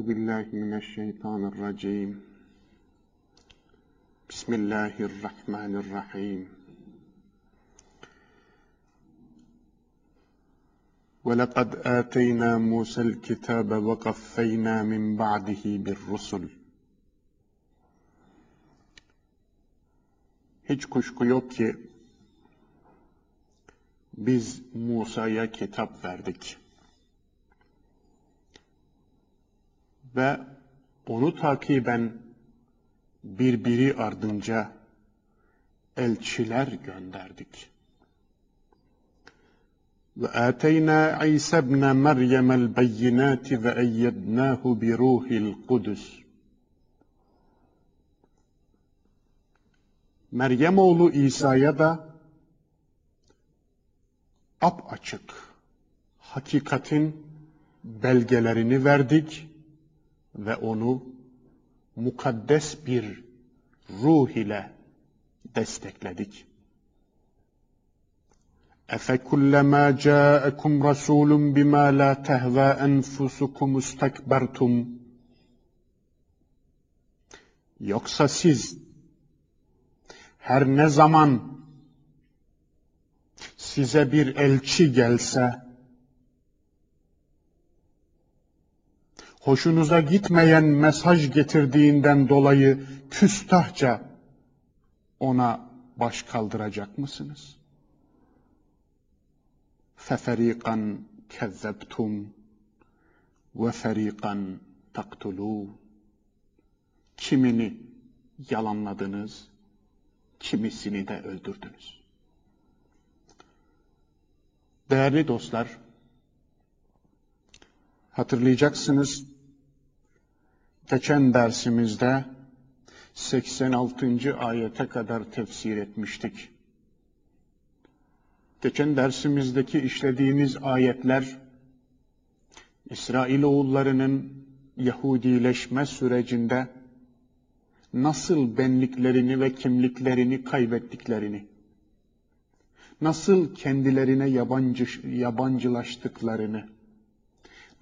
أعوذ بالله من الشيطان الرجيم بسم الله الرحمن الرحيم ولقد آتينا موسى الكتاب وقفينا من بعده بالرسل Hiç kuşku yok ki biz Musa'ya kitap verdik. Ve onu takiben birbiri ardınca elçiler gönderdik. Ve ateyna İsa ibn Meryem el beyinati ve eyyednahu bi ruhil kudüs. Meryem oğlu İsa'ya da ap açık hakikatin belgelerini verdik ve onu mukaddes bir ruh ile destekledik. اَفَكُلَّمَا جَاءَكُمْ رَسُولٌ بِمَا لَا تَهْوَى أَنْفُسُكُمُ اسْتَكْبَرْتُمْ Yoksa siz her ne zaman size bir elçi gelse, hoşunuza gitmeyen mesaj getirdiğinden dolayı küstahça ona baş kaldıracak mısınız? Feferikan kezzebtum ve ferikan taktulûn. Kimini yalanladınız, kimisini de öldürdünüz. Değerli dostlar, hatırlayacaksınız geçen dersimizde 86. ayete kadar tefsir etmiştik. Geçen dersimizdeki işlediğimiz ayetler, İsrailoğullarının Yahudileşme sürecinde nasıl benliklerini ve kimliklerini kaybettiklerini, nasıl kendilerine yabancı, yabancılaştıklarını,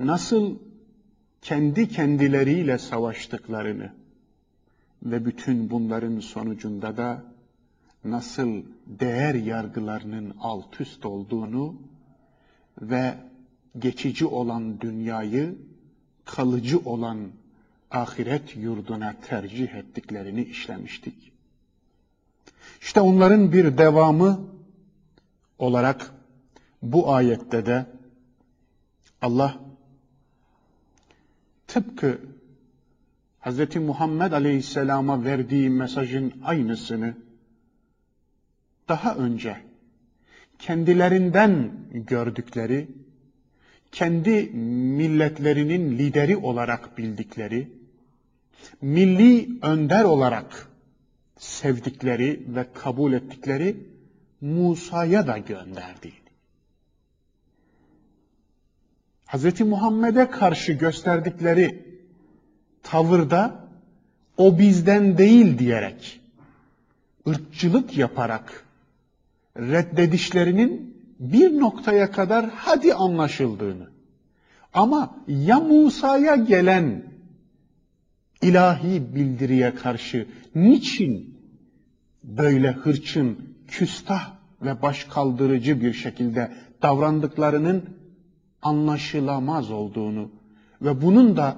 nasıl kendi kendileriyle savaştıklarını ve bütün bunların sonucunda da nasıl değer yargılarının alt üst olduğunu ve geçici olan dünyayı kalıcı olan ahiret yurduna tercih ettiklerini işlemiştik. İşte onların bir devamı olarak bu ayette de Allah tıpkı Hz. Muhammed Aleyhisselam'a verdiği mesajın aynısını daha önce kendilerinden gördükleri, kendi milletlerinin lideri olarak bildikleri, milli önder olarak sevdikleri ve kabul ettikleri Musa'ya da gönderdi. Hz. Muhammed'e karşı gösterdikleri tavırda o bizden değil diyerek, ırkçılık yaparak reddedişlerinin bir noktaya kadar hadi anlaşıldığını ama ya Musa'ya gelen ilahi bildiriye karşı niçin böyle hırçın, küstah ve baş kaldırıcı bir şekilde davrandıklarının anlaşılamaz olduğunu ve bunun da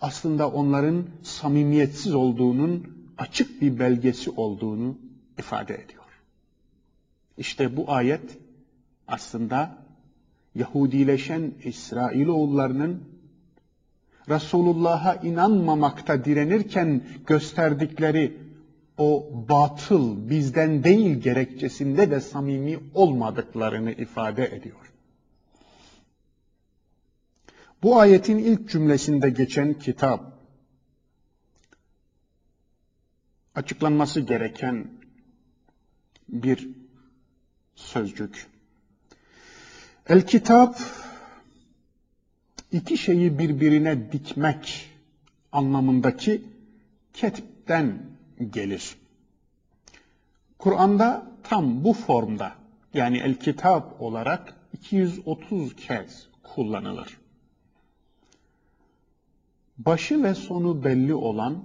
aslında onların samimiyetsiz olduğunun açık bir belgesi olduğunu ifade ediyor. İşte bu ayet aslında Yahudileşen İsrailoğullarının Resulullah'a inanmamakta direnirken gösterdikleri o batıl bizden değil gerekçesinde de samimi olmadıklarını ifade ediyor. Bu ayetin ilk cümlesinde geçen kitap açıklanması gereken bir sözcük. El kitap iki şeyi birbirine dikmek anlamındaki ketipten gelir. Kur'an'da tam bu formda yani el kitap olarak 230 kez kullanılır. Başı ve sonu belli olan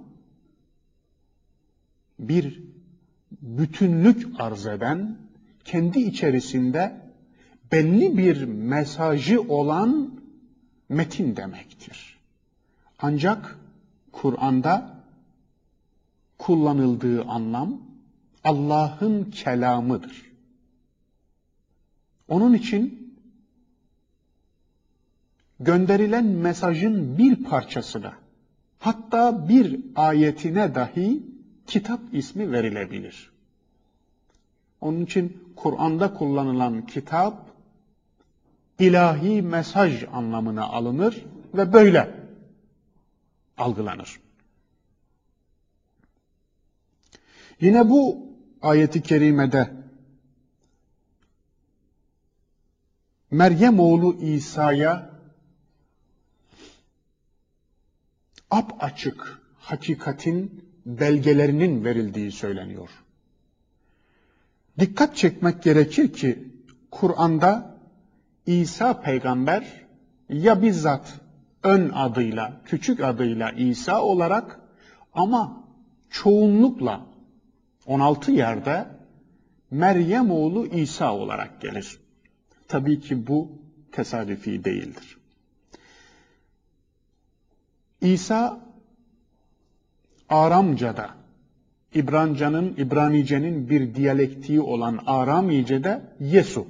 bir bütünlük arz eden, kendi içerisinde belli bir mesajı olan metin demektir. Ancak Kur'an'da kullanıldığı anlam Allah'ın kelamıdır. Onun için gönderilen mesajın bir parçasına hatta bir ayetine dahi kitap ismi verilebilir. Onun için Kur'an'da kullanılan kitap ilahi mesaj anlamına alınır ve böyle algılanır. Yine bu ayeti kerimede Meryem oğlu İsa'ya ap açık hakikatin belgelerinin verildiği söyleniyor. Dikkat çekmek gerekir ki Kur'an'da İsa peygamber ya bizzat ön adıyla, küçük adıyla İsa olarak ama çoğunlukla 16 yerde Meryem oğlu İsa olarak gelir. Tabii ki bu tesadüfi değildir. İsa Aramca'da, İbrancanın, İbranice'nin bir diyalektiği olan Aramice'de Yesu.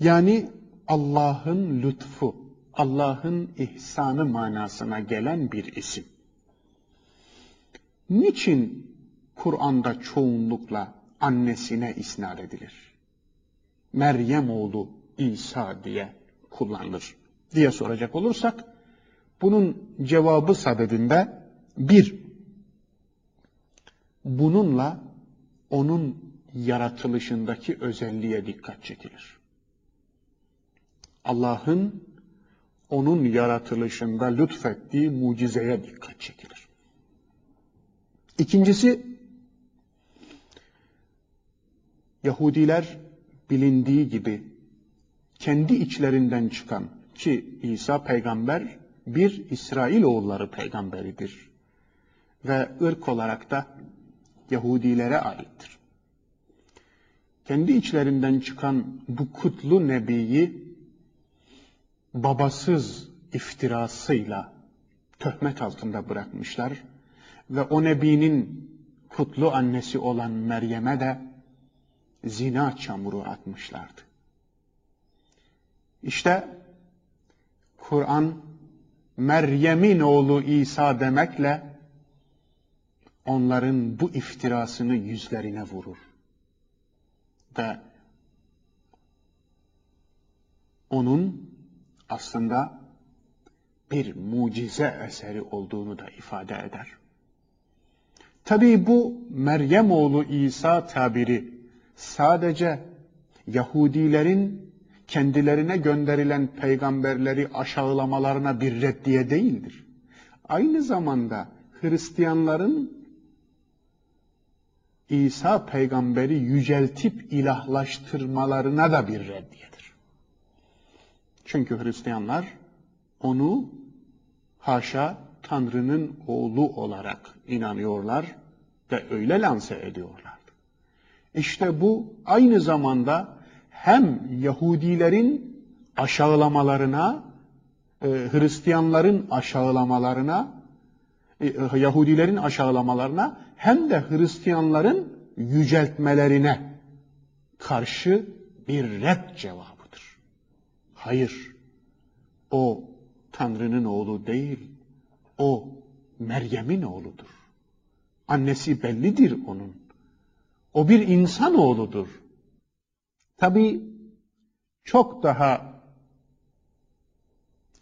Yani Allah'ın lütfu, Allah'ın ihsanı manasına gelen bir isim. Niçin Kur'an'da çoğunlukla annesine isnat edilir? Meryem oğlu İsa diye kullanılır diye soracak olursak, bunun cevabı sadedinde bir, bununla onun yaratılışındaki özelliğe dikkat çekilir. Allah'ın onun yaratılışında lütfettiği mucizeye dikkat çekilir. İkincisi, Yahudiler bilindiği gibi kendi içlerinden çıkan ki İsa peygamber bir İsrailoğulları peygamberidir ve ırk olarak da Yahudilere aittir. Kendi içlerinden çıkan bu kutlu nebiyi babasız iftirasıyla töhmet altında bırakmışlar ve o nebinin kutlu annesi olan Meryem'e de zina çamuru atmışlardı. İşte Kur'an Meryem'in oğlu İsa demekle onların bu iftirasını yüzlerine vurur. Ve onun aslında bir mucize eseri olduğunu da ifade eder. Tabii bu Meryem oğlu İsa tabiri sadece Yahudilerin kendilerine gönderilen peygamberleri aşağılamalarına bir reddiye değildir. Aynı zamanda Hristiyanların İsa peygamberi yüceltip ilahlaştırmalarına da bir reddiyedir. Çünkü Hristiyanlar onu haşa Tanrı'nın oğlu olarak inanıyorlar ve öyle lanse ediyorlar. İşte bu aynı zamanda hem Yahudilerin aşağılamalarına, e, Hristiyanların aşağılamalarına, e, Yahudilerin aşağılamalarına hem de Hristiyanların yüceltmelerine karşı bir red cevabıdır. Hayır, o Tanrı'nın oğlu değil, o Meryem'in oğludur. Annesi bellidir onun. O bir insan oğludur. Tabi çok daha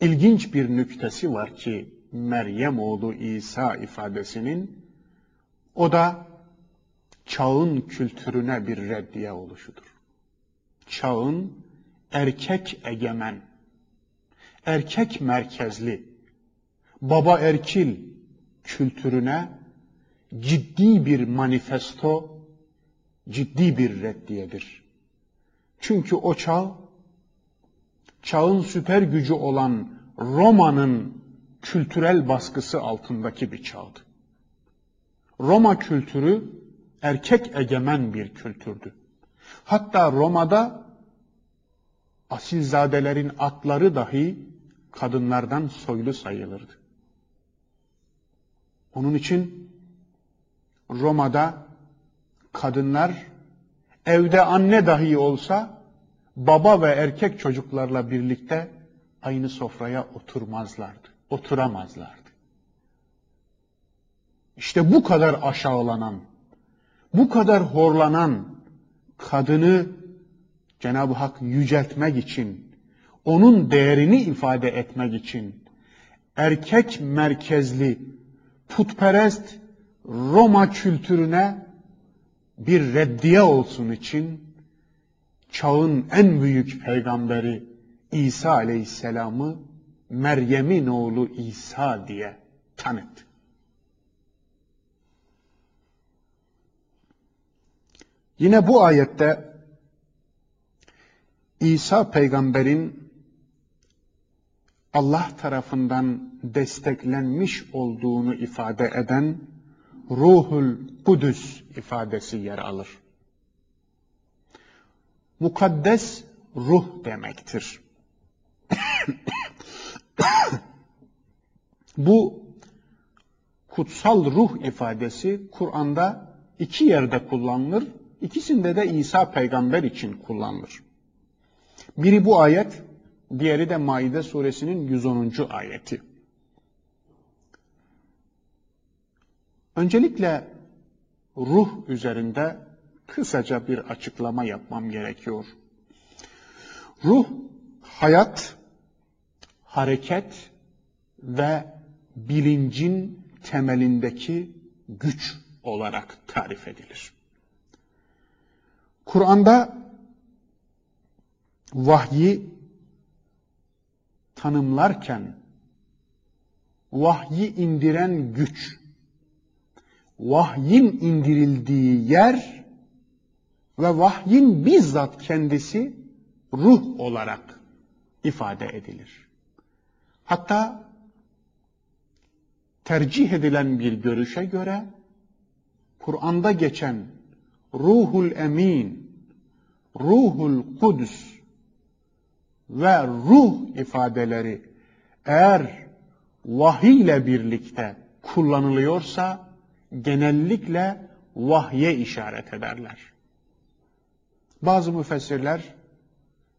ilginç bir nüktesi var ki Meryem oğlu İsa ifadesinin o da çağın kültürüne bir reddiye oluşudur. Çağın erkek egemen, erkek merkezli, baba erkil kültürüne ciddi bir manifesto, ciddi bir reddiyedir. Çünkü o çağ, çağın süper gücü olan Roma'nın kültürel baskısı altındaki bir çağdı. Roma kültürü erkek egemen bir kültürdü. Hatta Roma'da asilzadelerin atları dahi kadınlardan soylu sayılırdı. Onun için Roma'da kadınlar evde anne dahi olsa baba ve erkek çocuklarla birlikte aynı sofraya oturmazlardı, oturamazlardı. İşte bu kadar aşağılanan, bu kadar horlanan kadını Cenab-ı Hak yüceltmek için, onun değerini ifade etmek için erkek merkezli, putperest Roma kültürüne bir reddiye olsun için çağın en büyük peygamberi İsa aleyhisselamı Meryem'in oğlu İsa diye tanıttı. Yine bu ayette İsa peygamberin Allah tarafından desteklenmiş olduğunu ifade eden Ruhul Kudüs ifadesi yer alır. Mukaddes ruh demektir. Bu kutsal ruh ifadesi Kur'an'da iki yerde kullanılır. İkisinde de İsa peygamber için kullanılır. Biri bu ayet, diğeri de Maide suresinin 110. ayeti. Öncelikle ruh üzerinde kısaca bir açıklama yapmam gerekiyor. Ruh, hayat, hareket ve bilincin temelindeki güç olarak tarif edilir. Kur'an'da vahyi tanımlarken vahyi indiren güç, vahyin indirildiği yer ve vahyin bizzat kendisi ruh olarak ifade edilir. Hatta tercih edilen bir görüşe göre Kur'an'da geçen ruhul emin, ruhul kudüs ve ruh ifadeleri eğer vahiy ile birlikte kullanılıyorsa genellikle vahye işaret ederler. Bazı müfessirler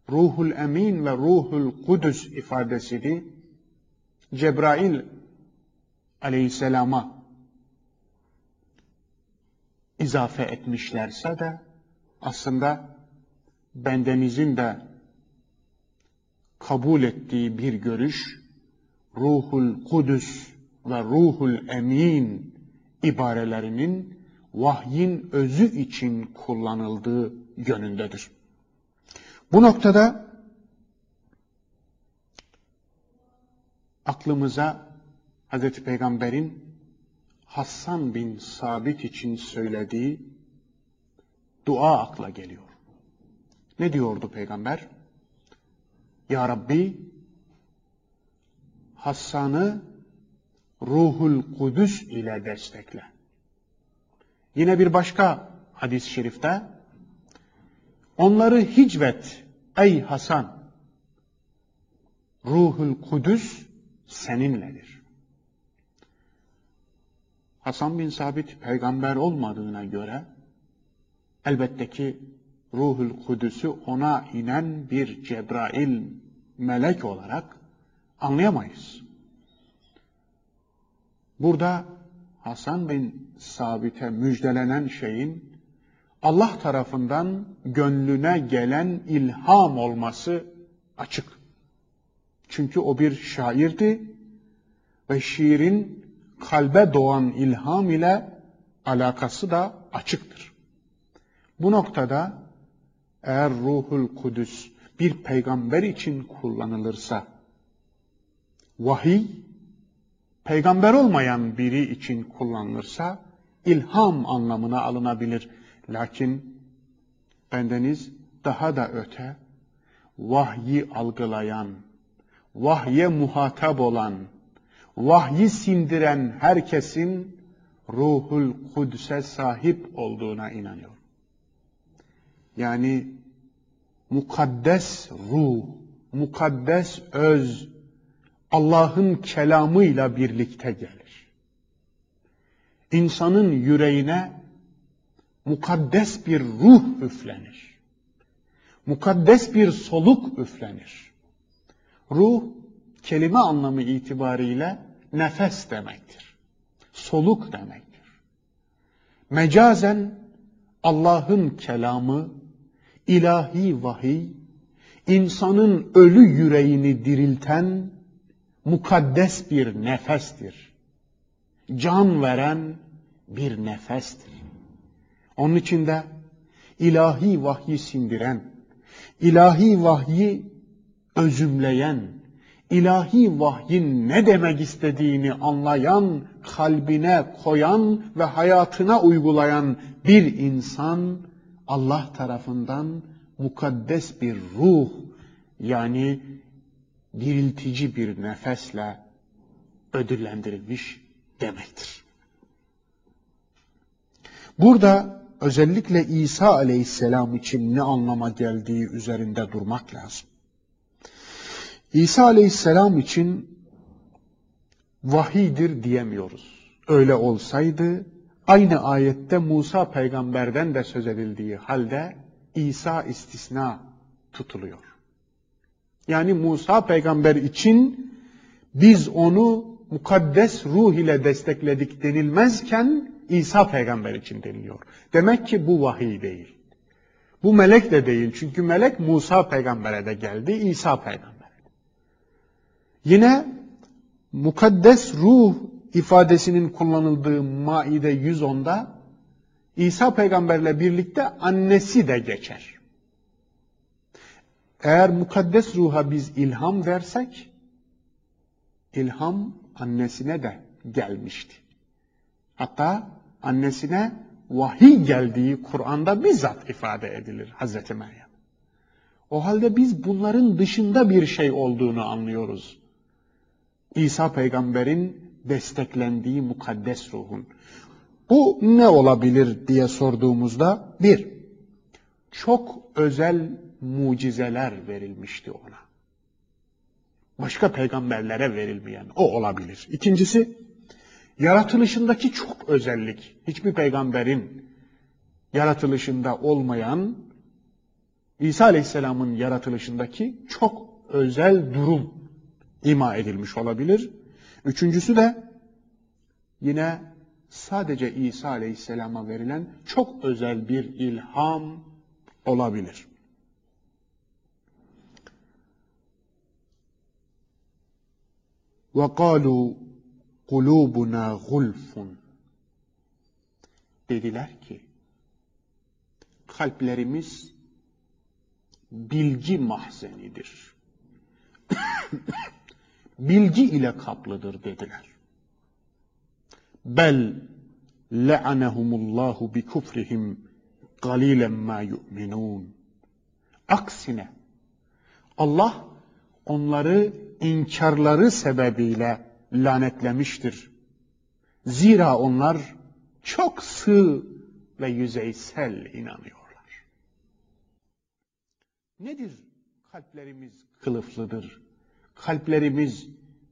ruhul emin ve ruhul kudüs ifadesini Cebrail aleyhisselama izafe etmişlerse de aslında bendenizin de kabul ettiği bir görüş ruhul kudüs ve ruhul emin ibarelerinin vahyin özü için kullanıldığı yönündedir. Bu noktada aklımıza Hz. Peygamber'in Hassan bin Sabit için söylediği dua akla geliyor. Ne diyordu peygamber? Ya Rabbi Hassan'ı ruhul kudüs ile destekle. Yine bir başka hadis-i şerifte onları hicvet ey Hasan ruhul kudüs seninledir. Hasan bin Sabit peygamber olmadığına göre elbette ki ruhul kudüsü ona inen bir Cebrail melek olarak anlayamayız. Burada Hasan bin Sabit'e müjdelenen şeyin Allah tarafından gönlüne gelen ilham olması açık. Çünkü o bir şairdi ve şiirin kalbe doğan ilham ile alakası da açıktır. Bu noktada eğer ruhul kudüs bir peygamber için kullanılırsa vahiy peygamber olmayan biri için kullanılırsa ilham anlamına alınabilir. Lakin bendeniz daha da öte vahyi algılayan, vahye muhatap olan, vahyi sindiren herkesin ruhul kudüse sahip olduğuna inanıyorum. Yani mukaddes ruh, mukaddes öz Allah'ın kelamıyla birlikte gelir. İnsanın yüreğine mukaddes bir ruh üflenir. Mukaddes bir soluk üflenir. Ruh kelime anlamı itibariyle nefes demektir. Soluk demektir. Mecazen Allah'ın kelamı, ilahi vahiy, insanın ölü yüreğini dirilten mukaddes bir nefestir. Can veren bir nefestir. Onun için de ilahi vahyi sindiren, ilahi vahyi özümleyen, ilahi vahyin ne demek istediğini anlayan, kalbine koyan ve hayatına uygulayan bir insan Allah tarafından mukaddes bir ruh yani diriltici bir nefesle ödüllendirilmiş demektir. Burada özellikle İsa aleyhisselam için ne anlama geldiği üzerinde durmak lazım. İsa aleyhisselam için vahidir diyemiyoruz. Öyle olsaydı aynı ayette Musa peygamberden de söz edildiği halde İsa istisna tutuluyor. Yani Musa peygamber için biz onu mukaddes ruh ile destekledik denilmezken İsa peygamber için deniliyor. Demek ki bu vahiy değil. Bu melek de değil. Çünkü melek Musa peygambere de geldi, İsa peygamber. Yine mukaddes ruh ifadesinin kullanıldığı Maide 110'da İsa peygamberle birlikte annesi de geçer. Eğer mukaddes ruha biz ilham versek, ilham annesine de gelmişti. Hatta annesine vahiy geldiği Kur'an'da bizzat ifade edilir Hazreti Meryem. O halde biz bunların dışında bir şey olduğunu anlıyoruz. İsa peygamberin desteklendiği mukaddes ruhun. Bu ne olabilir diye sorduğumuzda bir, çok özel mucizeler verilmişti ona. Başka peygamberlere verilmeyen o olabilir. İkincisi, yaratılışındaki çok özellik. Hiçbir peygamberin yaratılışında olmayan İsa Aleyhisselam'ın yaratılışındaki çok özel durum ima edilmiş olabilir. Üçüncüsü de yine sadece İsa Aleyhisselam'a verilen çok özel bir ilham olabilir. وَقَالُوا قُلُوبُنَا غُلْفٌ Dediler ki, kalplerimiz bilgi mahzenidir. bilgi ile kaplıdır dediler. Bel le'anehumullahu bi kufrihim galilen ma yu'minun. Aksine Allah onları inkarları sebebiyle lanetlemiştir. Zira onlar çok sığ ve yüzeysel inanıyorlar. Nedir kalplerimiz kılıflıdır? Kalplerimiz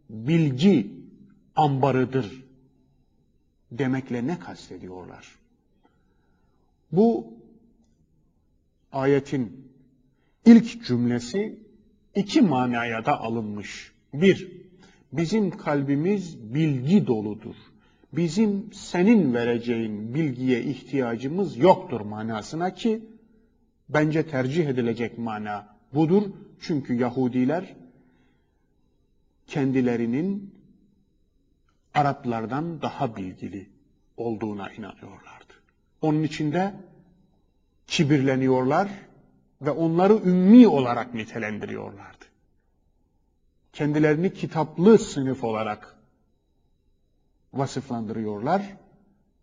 bilgi ambarıdır demekle ne kastediyorlar? Bu ayetin ilk cümlesi iki manaya da alınmış. Bir, bizim kalbimiz bilgi doludur. Bizim senin vereceğin bilgiye ihtiyacımız yoktur manasına ki bence tercih edilecek mana budur. Çünkü Yahudiler kendilerinin Araplardan daha bilgili olduğuna inanıyorlardı. Onun için de kibirleniyorlar ve onları ümmi olarak nitelendiriyorlardı. Kendilerini kitaplı sınıf olarak vasıflandırıyorlar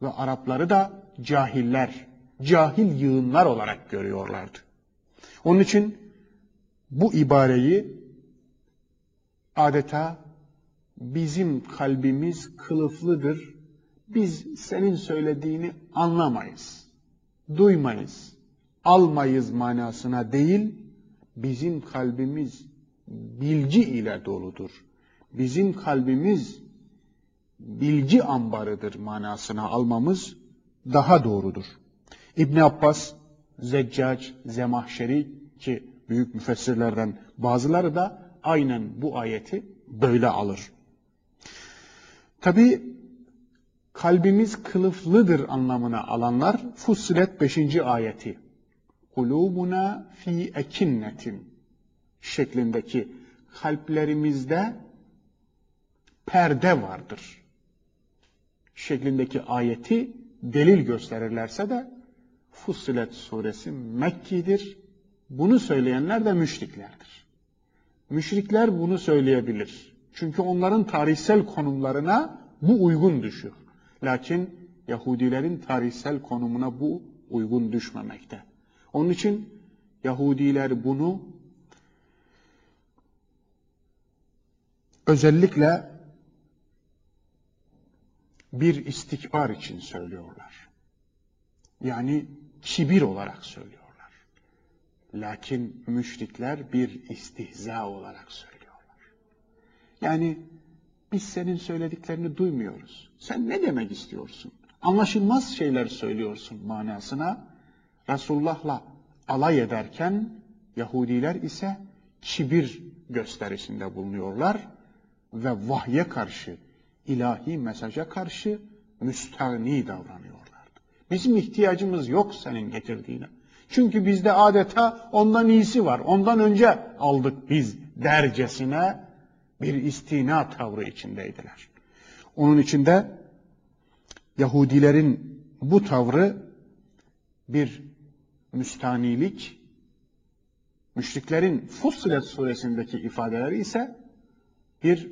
ve Arapları da cahiller, cahil yığınlar olarak görüyorlardı. Onun için bu ibareyi adeta bizim kalbimiz kılıflıdır. Biz senin söylediğini anlamayız, duymayız, almayız manasına değil, bizim kalbimiz bilgi ile doludur. Bizim kalbimiz bilgi ambarıdır manasına almamız daha doğrudur. İbn Abbas, Zeccac, Zemahşeri ki büyük müfessirlerden bazıları da aynen bu ayeti böyle alır. Tabi kalbimiz kılıflıdır anlamına alanlar Fussilet 5. ayeti. Kulubuna fi ekinnetin şeklindeki kalplerimizde perde vardır şeklindeki ayeti delil gösterirlerse de Fussilet suresi Mekki'dir. Bunu söyleyenler de müşriklerdir. Müşrikler bunu söyleyebilir. Çünkü onların tarihsel konumlarına bu uygun düşüyor. Lakin Yahudilerin tarihsel konumuna bu uygun düşmemekte. Onun için Yahudiler bunu özellikle bir istikbar için söylüyorlar. Yani kibir olarak söylüyorlar. Lakin müşrikler bir istihza olarak söylüyorlar. Yani biz senin söylediklerini duymuyoruz. Sen ne demek istiyorsun? Anlaşılmaz şeyler söylüyorsun manasına. Resulullah'la alay ederken Yahudiler ise kibir gösterisinde bulunuyorlar ve vahye karşı, ilahi mesaja karşı müstahni davranıyorlardı. Bizim ihtiyacımız yok senin getirdiğine. Çünkü bizde adeta ondan iyisi var. Ondan önce aldık biz dercesine bir istina tavrı içindeydiler. Onun içinde Yahudilerin bu tavrı bir müstanilik, müşriklerin Fussilet suresindeki ifadeleri ise bir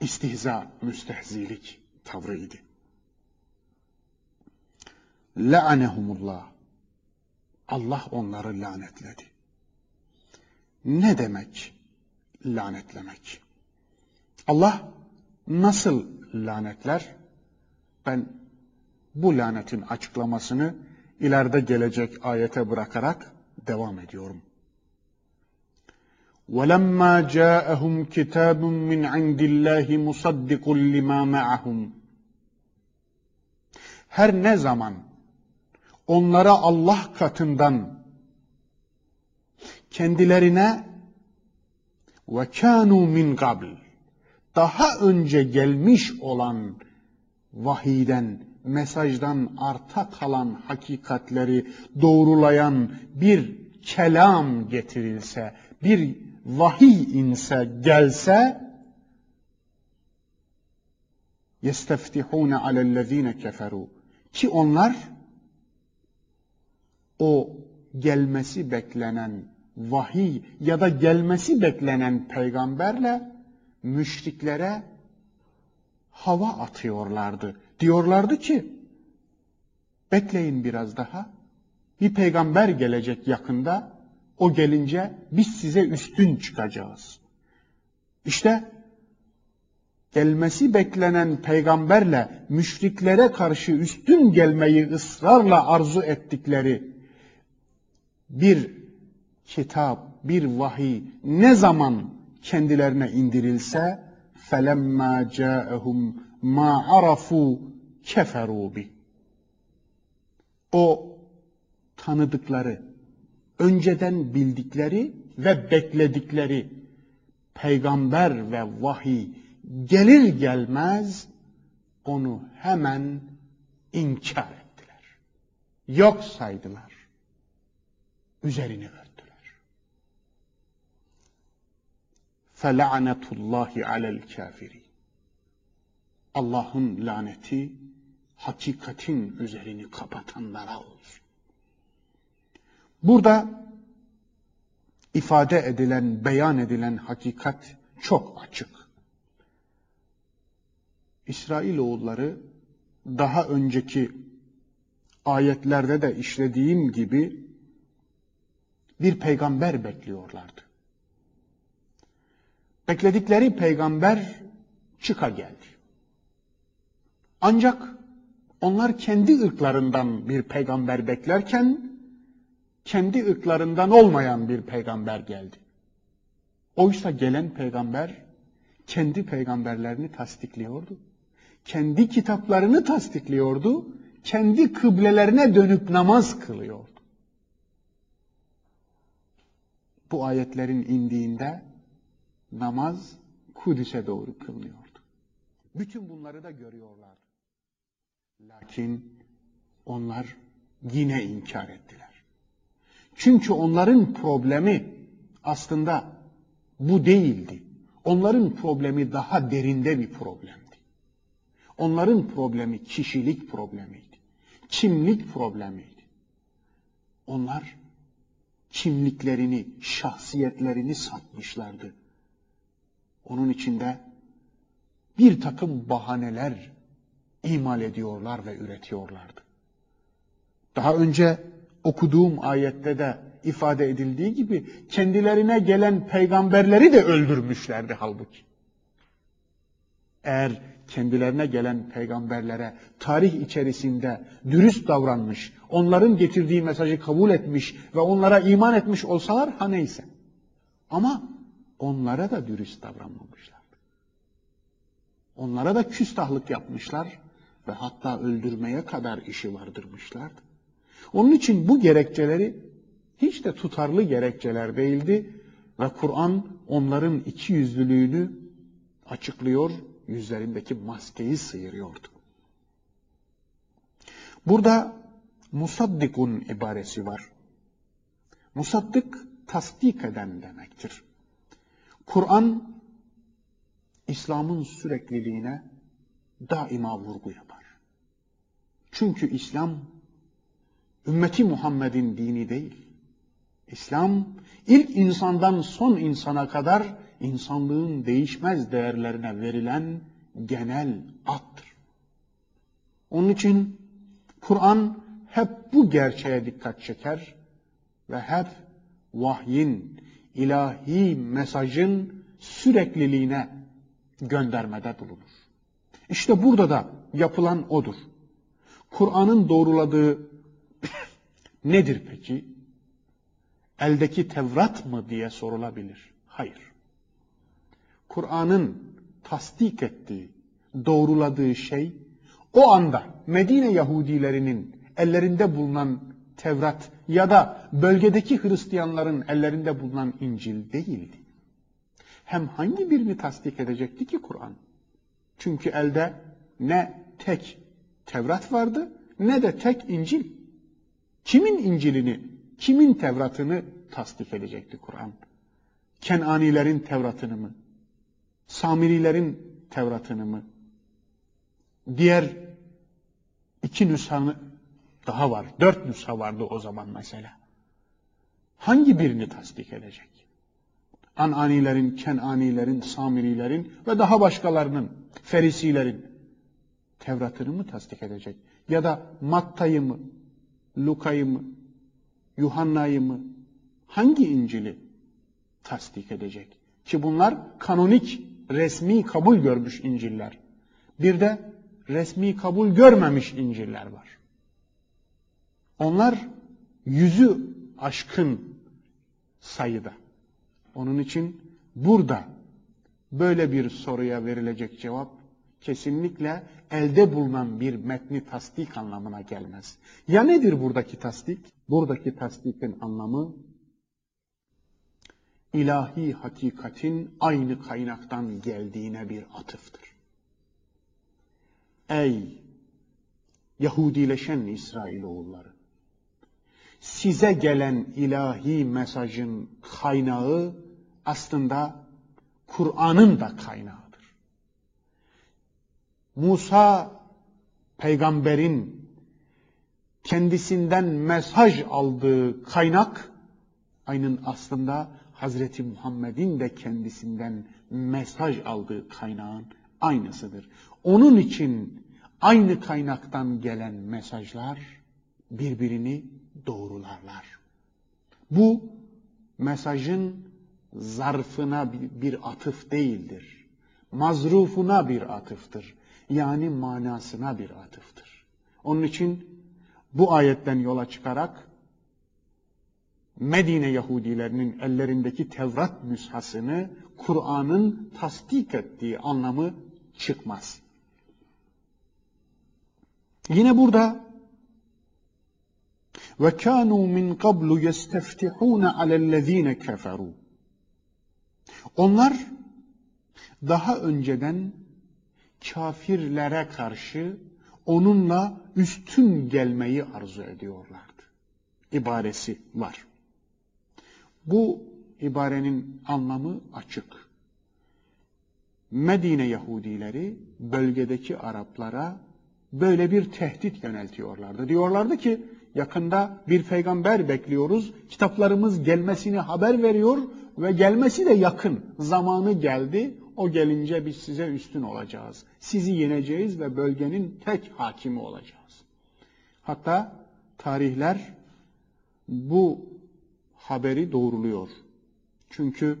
istihza, müstehzilik tavrıydı. La'anehumullah. Allah onları lanetledi. Ne demek lanetlemek? Allah nasıl lanetler? Ben bu lanetin açıklamasını ileride gelecek ayete bırakarak devam ediyorum. وَلَمَّا جَاءَهُمْ كِتَابٌ مِّنْ عِنْدِ اللّٰهِ مُصَدِّقٌ لِمَا مَعَهُمْ Her ne zaman onlara Allah katından kendilerine ve kânû min qabl daha önce gelmiş olan vahiden, mesajdan arta kalan hakikatleri doğrulayan bir kelam getirilse, bir vahiy inse, gelse yesteftihune alellezine keferu ki onlar o gelmesi beklenen vahiy ya da gelmesi beklenen peygamberle müşriklere hava atıyorlardı Diyorlardı ki bekleyin biraz daha bir peygamber gelecek yakında o gelince biz size üstün çıkacağız. İşte gelmesi beklenen peygamberle müşriklere karşı üstün gelmeyi ısrarla arzu ettikleri bir kitap, bir vahiy ne zaman kendilerine indirilse فَلَمَّا جَاءَهُمْ مَا عَرَفُوا كَفَرُوا بِهِ O tanıdıkları, önceden bildikleri ve bekledikleri peygamber ve vahiy gelir gelmez onu hemen inkar ettiler. Yok saydılar. Üzerini örttüler. فَلَعْنَةُ اللّٰهِ عَلَى الْكَافِرِينَ Allah'ın laneti hakikatin üzerini kapatanlara olsun. Burada ifade edilen, beyan edilen hakikat çok açık. İsrailoğulları daha önceki ayetlerde de işlediğim gibi bir peygamber bekliyorlardı. Bekledikleri peygamber çıka geldi. Ancak onlar kendi ırklarından bir peygamber beklerken kendi ırklarından olmayan bir peygamber geldi. Oysa gelen peygamber kendi peygamberlerini tasdikliyordu. Kendi kitaplarını tasdikliyordu. Kendi kıblelerine dönüp namaz kılıyordu. Bu ayetlerin indiğinde namaz Kudüs'e doğru kılınıyordu. Bütün bunları da görüyorlardı. Lakin onlar yine inkar ettiler. Çünkü onların problemi aslında bu değildi. Onların problemi daha derinde bir problemdi. Onların problemi kişilik problemiydi. Kimlik problemiydi. Onlar kimliklerini, şahsiyetlerini satmışlardı. Onun içinde bir takım bahaneler imal ediyorlar ve üretiyorlardı. Daha önce okuduğum ayette de ifade edildiği gibi kendilerine gelen peygamberleri de öldürmüşlerdi halbuki. Eğer kendilerine gelen peygamberlere tarih içerisinde dürüst davranmış, onların getirdiği mesajı kabul etmiş ve onlara iman etmiş olsalar ha neyse. Ama onlara da dürüst davranmamışlardı. Onlara da küstahlık yapmışlar ve hatta öldürmeye kadar işi vardırmışlardı. Onun için bu gerekçeleri hiç de tutarlı gerekçeler değildi ve Kur'an onların iki yüzlülüğünü açıklıyor, yüzlerindeki maskeyi sıyırıyordu. Burada musaddikun ibaresi var. Musaddık tasdik eden demektir. Kur'an İslam'ın sürekliliğine daima vurgu yapar. Çünkü İslam ümmeti Muhammed'in dini değil. İslam ilk insandan son insana kadar insanlığın değişmez değerlerine verilen genel addır. Onun için Kur'an hep bu gerçeğe dikkat çeker ve hep vahyin, ilahi mesajın sürekliliğine göndermede bulunur. İşte burada da yapılan odur. Kur'an'ın doğruladığı nedir peki? Eldeki Tevrat mı diye sorulabilir. Hayır. Kur'an'ın tasdik ettiği, doğruladığı şey o anda Medine Yahudilerinin ellerinde bulunan Tevrat ya da bölgedeki Hristiyanların ellerinde bulunan İncil değildi. Hem hangi birini tasdik edecekti ki Kur'an? Çünkü elde ne tek Tevrat vardı ne de tek İncil. Kimin İncil'ini, kimin Tevrat'ını tasdik edecekti Kur'an? Kenanilerin Tevrat'ını mı? Samirilerin Tevrat'ını mı? Diğer iki nüshanı daha var. Dört nüsha vardı o zaman mesela. Hangi birini tasdik edecek? Ananilerin, Kenanilerin, Samirilerin ve daha başkalarının, Ferisilerin Tevrat'ını mı tasdik edecek? Ya da Matta'yı mı, Luka'yı mı, Yuhanna'yı mı, hangi İncil'i tasdik edecek? Ki bunlar kanonik, resmi kabul görmüş İncil'ler. Bir de resmi kabul görmemiş İncil'ler var. Onlar yüzü aşkın sayıda. Onun için burada böyle bir soruya verilecek cevap kesinlikle elde bulunan bir metni tasdik anlamına gelmez. Ya nedir buradaki tasdik? Buradaki tasdikin anlamı ilahi hakikatin aynı kaynaktan geldiğine bir atıftır. Ey Yahudileşen İsrailoğulları! Size gelen ilahi mesajın kaynağı aslında Kur'an'ın da kaynağıdır. Musa peygamberin kendisinden mesaj aldığı kaynak aynen aslında Hazreti Muhammed'in de kendisinden mesaj aldığı kaynağın aynısıdır. Onun için aynı kaynaktan gelen mesajlar birbirini doğrularlar. Bu mesajın zarfına bir atıf değildir. Mazrufuna bir atıftır. Yani manasına bir atıftır. Onun için bu ayetten yola çıkarak Medine Yahudilerinin ellerindeki Tevrat nüshasını Kur'an'ın tasdik ettiği anlamı çıkmaz. Yine burada ve kanu min qablu yesteftihun alellezine keferu. Onlar daha önceden kafirlere karşı onunla üstün gelmeyi arzu ediyorlardı. İbaresi var. Bu ibarenin anlamı açık. Medine Yahudileri bölgedeki Araplara böyle bir tehdit yöneltiyorlardı. Diyorlardı ki yakında bir peygamber bekliyoruz. Kitaplarımız gelmesini haber veriyor ve gelmesi de yakın. Zamanı geldi. O gelince biz size üstün olacağız. Sizi yeneceğiz ve bölgenin tek hakimi olacağız. Hatta tarihler bu haberi doğruluyor. Çünkü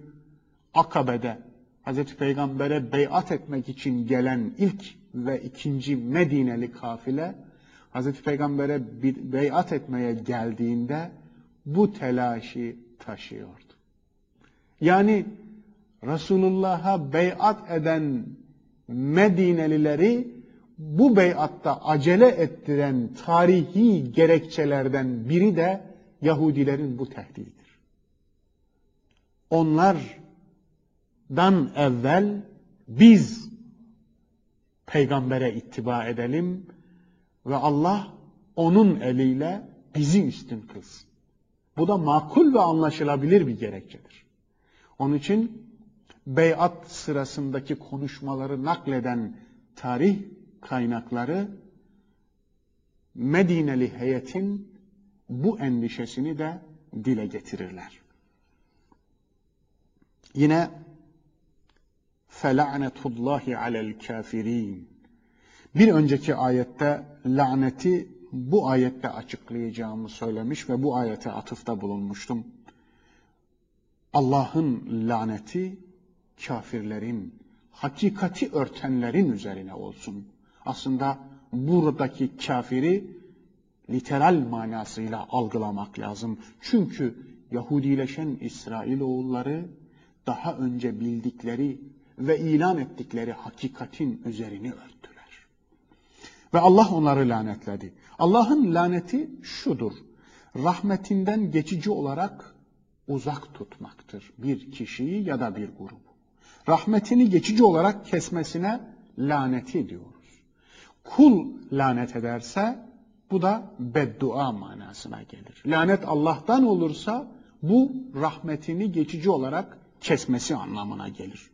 Akabe'de Hz. Peygamber'e beyat etmek için gelen ilk ve ikinci Medineli kafile Hz. Peygamber'e beyat etmeye geldiğinde bu telaşı taşıyordu. Yani Resulullah'a beyat eden Medinelileri bu beyatta acele ettiren tarihi gerekçelerden biri de Yahudilerin bu tehdididir. Onlardan evvel biz peygambere ittiba edelim ve Allah onun eliyle bizi üstün kılsın. Bu da makul ve anlaşılabilir bir gerekçedir. Onun için beyat sırasındaki konuşmaları nakleden tarih kaynakları Medineli heyetin bu endişesini de dile getirirler. Yine fela'netullahi alel kafirin. Bir önceki ayette laneti bu ayette açıklayacağımı söylemiş ve bu ayete atıfta bulunmuştum. Allah'ın laneti kafirlerin, hakikati örtenlerin üzerine olsun. Aslında buradaki kafiri literal manasıyla algılamak lazım. Çünkü Yahudileşen İsrailoğulları daha önce bildikleri ve ilan ettikleri hakikatin üzerini örttüler. Ve Allah onları lanetledi. Allah'ın laneti şudur. Rahmetinden geçici olarak uzak tutmaktır bir kişiyi ya da bir grubu. Rahmetini geçici olarak kesmesine laneti diyoruz. Kul lanet ederse bu da beddua manasına gelir. Lanet Allah'tan olursa bu rahmetini geçici olarak kesmesi anlamına gelir.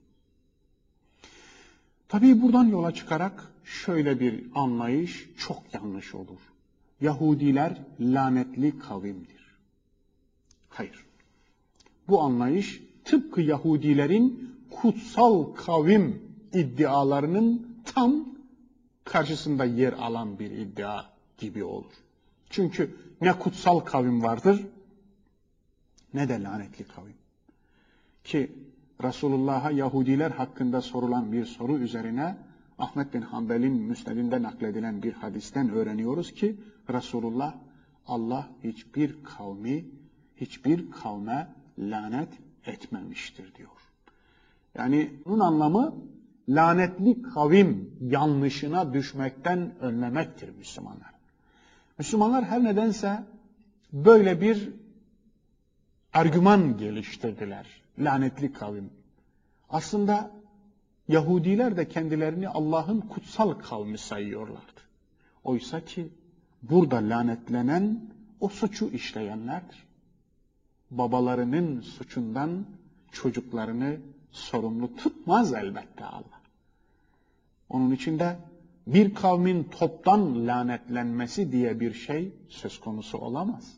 Tabii buradan yola çıkarak şöyle bir anlayış çok yanlış olur. Yahudiler lanetli kavimdir. Hayır. Bu anlayış tıpkı Yahudilerin kutsal kavim iddialarının tam karşısında yer alan bir iddia gibi olur. Çünkü ne kutsal kavim vardır ne de lanetli kavim. Ki Resulullah'a Yahudiler hakkında sorulan bir soru üzerine Ahmet bin Hanbel'in müsnedinde nakledilen bir hadisten öğreniyoruz ki Resulullah Allah hiçbir kavmi, hiçbir kavme lanet etmemiştir diyor. Yani bunun anlamı lanetli kavim yanlışına düşmekten önlemektir Müslümanlar. Müslümanlar her nedense böyle bir argüman geliştirdiler. Lanetli kavim. Aslında Yahudiler de kendilerini Allah'ın kutsal kavmi sayıyorlardı. Oysa ki burada lanetlenen o suçu işleyenlerdir. Babalarının suçundan çocuklarını sorumlu tutmaz elbette Allah. Onun için de bir kavmin toptan lanetlenmesi diye bir şey söz konusu olamaz.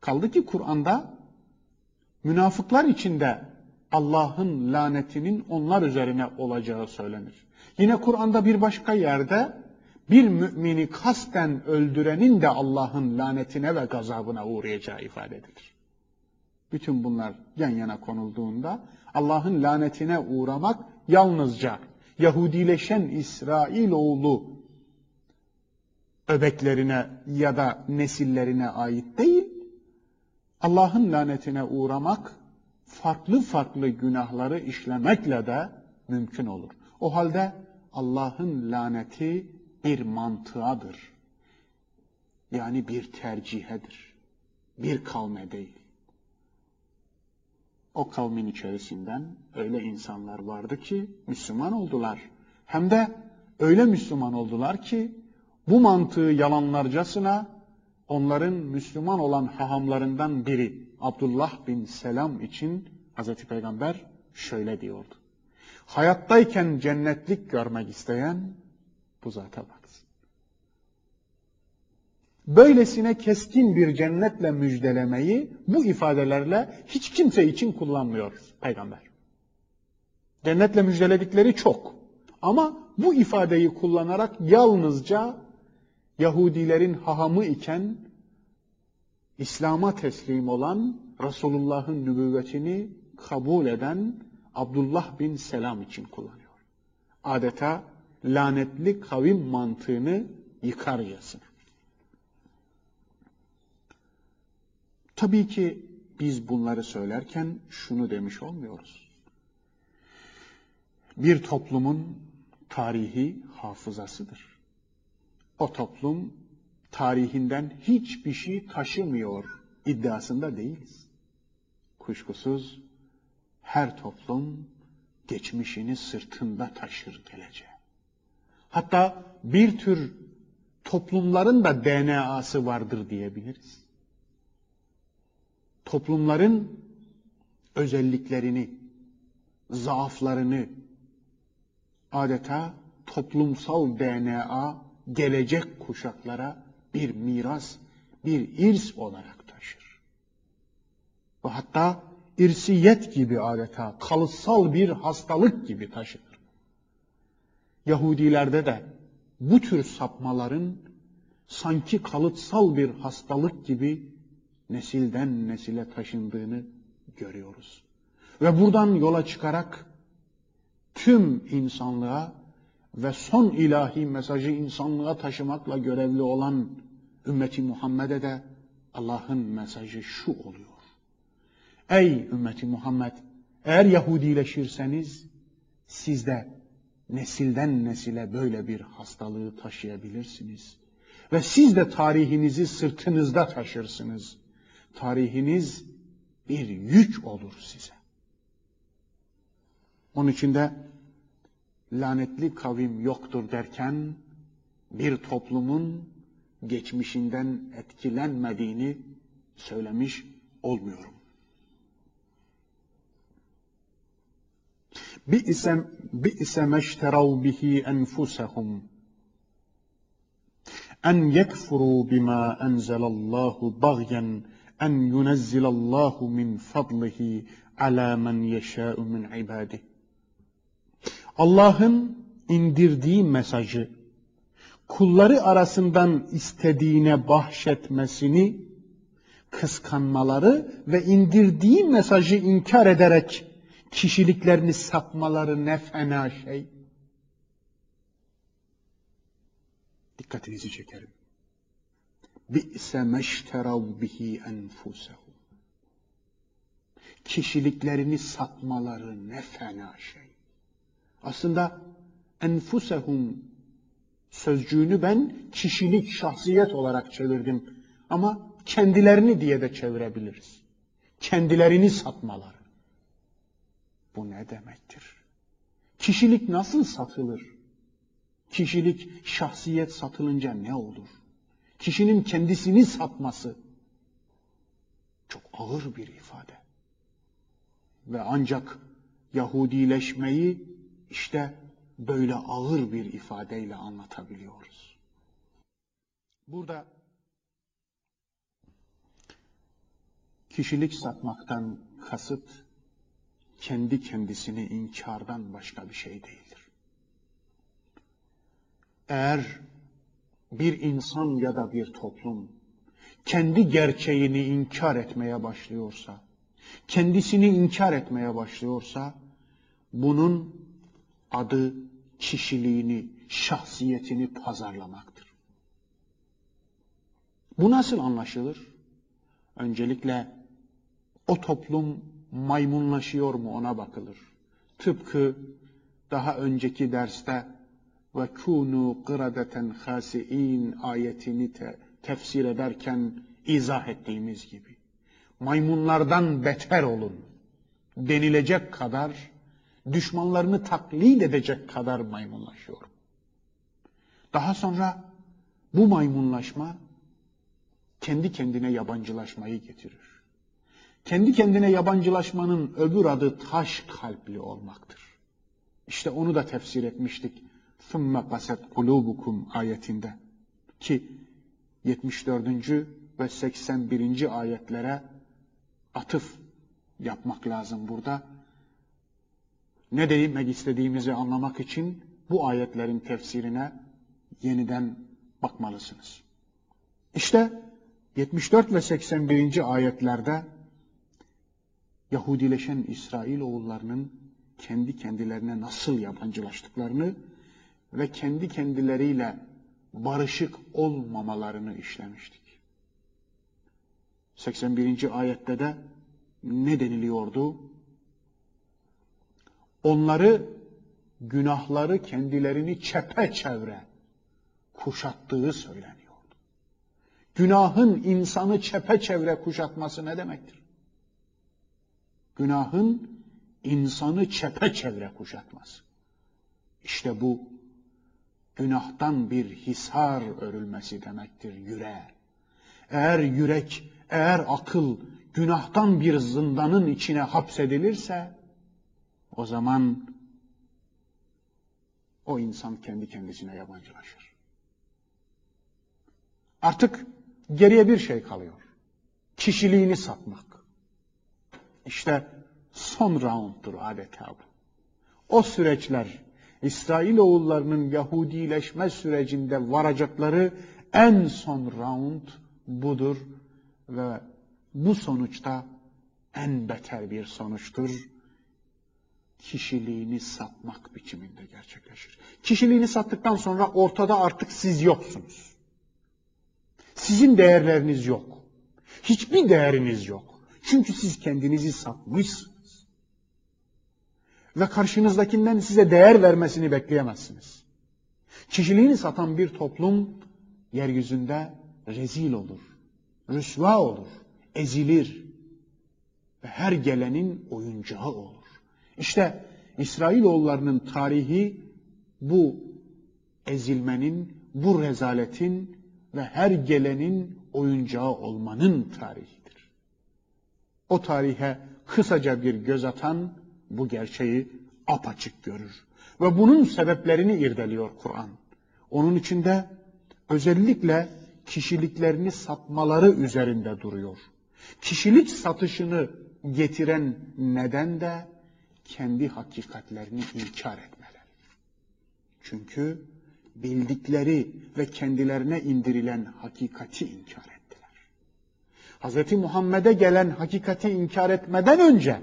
Kaldı ki Kur'an'da münafıklar içinde Allah'ın lanetinin onlar üzerine olacağı söylenir. Yine Kur'an'da bir başka yerde bir mümini kasten öldürenin de Allah'ın lanetine ve gazabına uğrayacağı ifade edilir. Bütün bunlar yan yana konulduğunda Allah'ın lanetine uğramak yalnızca Yahudileşen İsrailoğlu öbeklerine ya da nesillerine ait değil, Allah'ın lanetine uğramak farklı farklı günahları işlemekle de mümkün olur. O halde Allah'ın laneti bir mantığadır. Yani bir tercihedir. Bir kavme değil. O kavmin içerisinden öyle insanlar vardı ki Müslüman oldular. Hem de öyle Müslüman oldular ki bu mantığı yalanlarcasına onların Müslüman olan hahamlarından biri Abdullah bin Selam için Hazreti Peygamber şöyle diyordu. Hayattayken cennetlik görmek isteyen bu zata baksın. Böylesine keskin bir cennetle müjdelemeyi bu ifadelerle hiç kimse için kullanmıyor peygamber. Cennetle müjdeledikleri çok. Ama bu ifadeyi kullanarak yalnızca Yahudilerin hahamı iken İslam'a teslim olan Resulullah'ın nübüvvetini kabul eden Abdullah bin Selam için kullanıyor. Adeta lanetli kavim mantığını yıkarcasına. Tabii ki biz bunları söylerken şunu demiş olmuyoruz. Bir toplumun tarihi hafızasıdır. O toplum tarihinden hiçbir şey taşımıyor iddiasında değiliz. Kuşkusuz her toplum geçmişini sırtında taşır geleceğe. Hatta bir tür toplumların da DNA'sı vardır diyebiliriz. Toplumların özelliklerini, zaaflarını adeta toplumsal DNA gelecek kuşaklara bir miras, bir irs olarak taşır. Ve hatta irsiyet gibi adeta kalıtsal bir hastalık gibi taşınır. Yahudilerde de bu tür sapmaların sanki kalıtsal bir hastalık gibi nesilden nesile taşındığını görüyoruz. Ve buradan yola çıkarak tüm insanlığa ve son ilahi mesajı insanlığa taşımakla görevli olan ümmeti Muhammed'e de Allah'ın mesajı şu oluyor. Ey ümmeti Muhammed, eğer Yahudileşirseniz siz de nesilden nesile böyle bir hastalığı taşıyabilirsiniz. Ve siz de tarihinizi sırtınızda taşırsınız. Tarihiniz bir yük olur size. Onun için de lanetli kavim yoktur derken bir toplumun geçmişinden etkilenmediğini söylemiş olmuyorum. Bi'se bi'se meşterav bihi enfusahum en yekfuru bima enzelallahu bagyen en yunezzilallahu min fadlihi ala men yeşâ'u min ibadihi Allah'ın indirdiği mesajı kulları arasından istediğine bahşetmesini kıskanmaları ve indirdiği mesajı inkar ederek kişiliklerini sapmaları ne fena şey. Dikkatinizi çekerim. Bi'se meşterav bihi enfusehu. Kişiliklerini satmaları ne fena şey. Aslında enfusehum sözcüğünü ben kişilik, şahsiyet olarak çevirdim. Ama kendilerini diye de çevirebiliriz. Kendilerini satmaları. Bu ne demektir? Kişilik nasıl satılır? Kişilik, şahsiyet satılınca ne olur? Kişinin kendisini satması çok ağır bir ifade. Ve ancak Yahudileşmeyi işte böyle ağır bir ifadeyle anlatabiliyoruz. Burada kişilik satmaktan kasıt kendi kendisini inkardan başka bir şey değildir. Eğer bir insan ya da bir toplum kendi gerçeğini inkar etmeye başlıyorsa, kendisini inkar etmeye başlıyorsa bunun adı kişiliğini, şahsiyetini pazarlamaktır. Bu nasıl anlaşılır? Öncelikle o toplum maymunlaşıyor mu ona bakılır. Tıpkı daha önceki derste ve kunu kıradeten hasiin ayetini te tefsir ederken izah ettiğimiz gibi. Maymunlardan beter olun denilecek kadar düşmanlarını taklit edecek kadar maymunlaşıyor. Daha sonra bu maymunlaşma kendi kendine yabancılaşmayı getirir. Kendi kendine yabancılaşmanın öbür adı taş kalpli olmaktır. İşte onu da tefsir etmiştik. ثُمَّ قَسَتْ قُلُوبُكُمْ ayetinde. Ki 74. ve 81. ayetlere atıf yapmak lazım burada. Ne demek istediğimizi anlamak için bu ayetlerin tefsirine yeniden bakmalısınız. İşte 74 ve 81. ayetlerde Yahudileşen İsrail oğullarının kendi kendilerine nasıl yabancılaştıklarını ve kendi kendileriyle barışık olmamalarını işlemiştik. 81. ayette de ne deniliyordu? Onları günahları kendilerini çepeçevre kuşattığı söyleniyordu. Günahın insanı çepeçevre kuşatması ne demektir? Günahın insanı çepeçevre kuşatması. İşte bu günahtan bir hisar örülmesi demektir yüreğe. Eğer yürek, eğer akıl günahtan bir zindanın içine hapsedilirse o zaman o insan kendi kendisine yabancılaşır. Artık geriye bir şey kalıyor. Kişiliğini satmak. İşte son rounddur adeta bu. O süreçler İsrailoğullarının Yahudileşme sürecinde varacakları en son round budur ve bu sonuçta en beter bir sonuçtur. Kişiliğini satmak biçiminde gerçekleşir. Kişiliğini sattıktan sonra ortada artık siz yoksunuz. Sizin değerleriniz yok. Hiçbir değeriniz yok. Çünkü siz kendinizi satmışsınız. Ve karşınızdakinden size değer vermesini bekleyemezsiniz. Kişiliğini satan bir toplum yeryüzünde rezil olur, rüsva olur, ezilir ve her gelenin oyuncağı olur. İşte İsrailoğullarının tarihi bu ezilmenin, bu rezaletin ve her gelenin oyuncağı olmanın tarihidir. O tarihe kısaca bir göz atan bu gerçeği apaçık görür. Ve bunun sebeplerini irdeliyor Kur'an. Onun içinde özellikle kişiliklerini satmaları üzerinde duruyor. Kişilik satışını getiren neden de kendi hakikatlerini inkar etmeleri. Çünkü bildikleri ve kendilerine indirilen hakikati inkar ettiler. Hz. Muhammed'e gelen hakikati inkar etmeden önce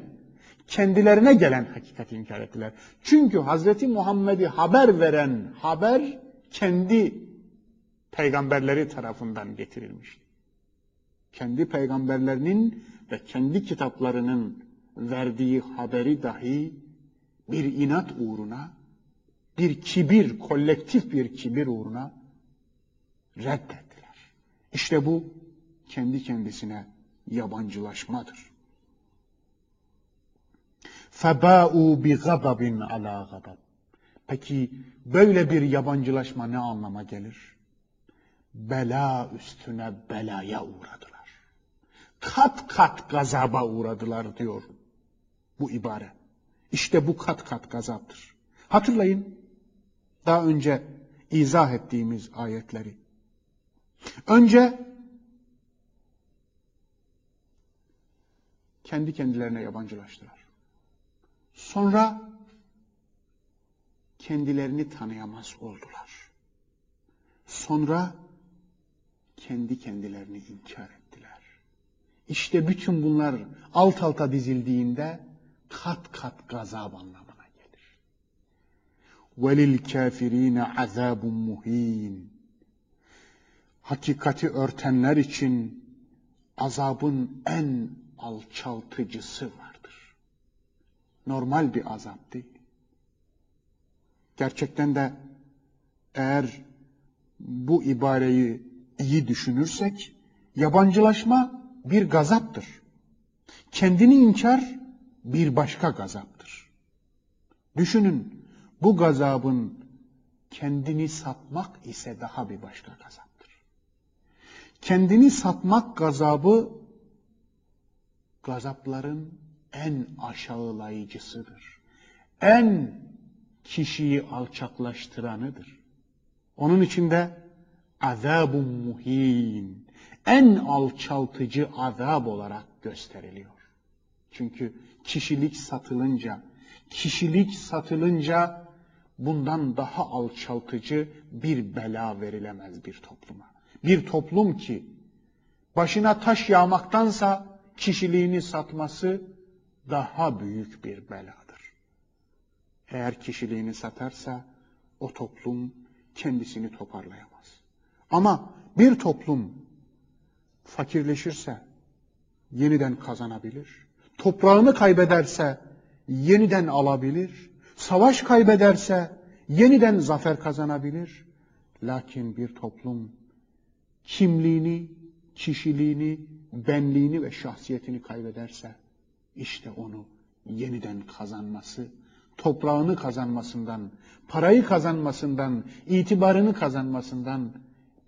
kendilerine gelen hakikati inkar ettiler. Çünkü Hz. Muhammed'i haber veren haber kendi peygamberleri tarafından getirilmişti. Kendi peygamberlerinin ve kendi kitaplarının verdiği haberi dahi bir inat uğruna, bir kibir, kolektif bir kibir uğruna reddettiler. İşte bu kendi kendisine yabancılaşmadır febâû bi gadabin alâ gadab. Peki böyle bir yabancılaşma ne anlama gelir? Bela üstüne belaya uğradılar. Kat kat gazaba uğradılar diyor bu ibare. İşte bu kat kat gazaptır. Hatırlayın daha önce izah ettiğimiz ayetleri. Önce kendi kendilerine yabancılaştılar. Sonra kendilerini tanıyamaz oldular. Sonra kendi kendilerini inkar ettiler. İşte bütün bunlar alt alta dizildiğinde kat kat gazap anlamına gelir. Velil kafirine azabun muhin. Hakikati örtenler için azabın en alçaltıcısı vardır. Normal bir azap değil. Gerçekten de eğer bu ibareyi iyi düşünürsek, yabancılaşma bir gazaptır. Kendini inkar bir başka gazaptır. Düşünün, bu gazabın kendini satmak ise daha bir başka gazaptır. Kendini satmak gazabı gazapların en aşağılayıcısıdır. En kişiyi alçaklaştıranıdır. Onun içinde azabun muhin, en alçaltıcı azab olarak gösteriliyor. Çünkü kişilik satılınca, kişilik satılınca bundan daha alçaltıcı bir bela verilemez bir topluma. Bir toplum ki başına taş yağmaktansa kişiliğini satması daha büyük bir beladır. Eğer kişiliğini satarsa o toplum kendisini toparlayamaz. Ama bir toplum fakirleşirse yeniden kazanabilir. Toprağını kaybederse yeniden alabilir. Savaş kaybederse yeniden zafer kazanabilir. Lakin bir toplum kimliğini, kişiliğini, benliğini ve şahsiyetini kaybederse işte onu yeniden kazanması, toprağını kazanmasından, parayı kazanmasından, itibarını kazanmasından,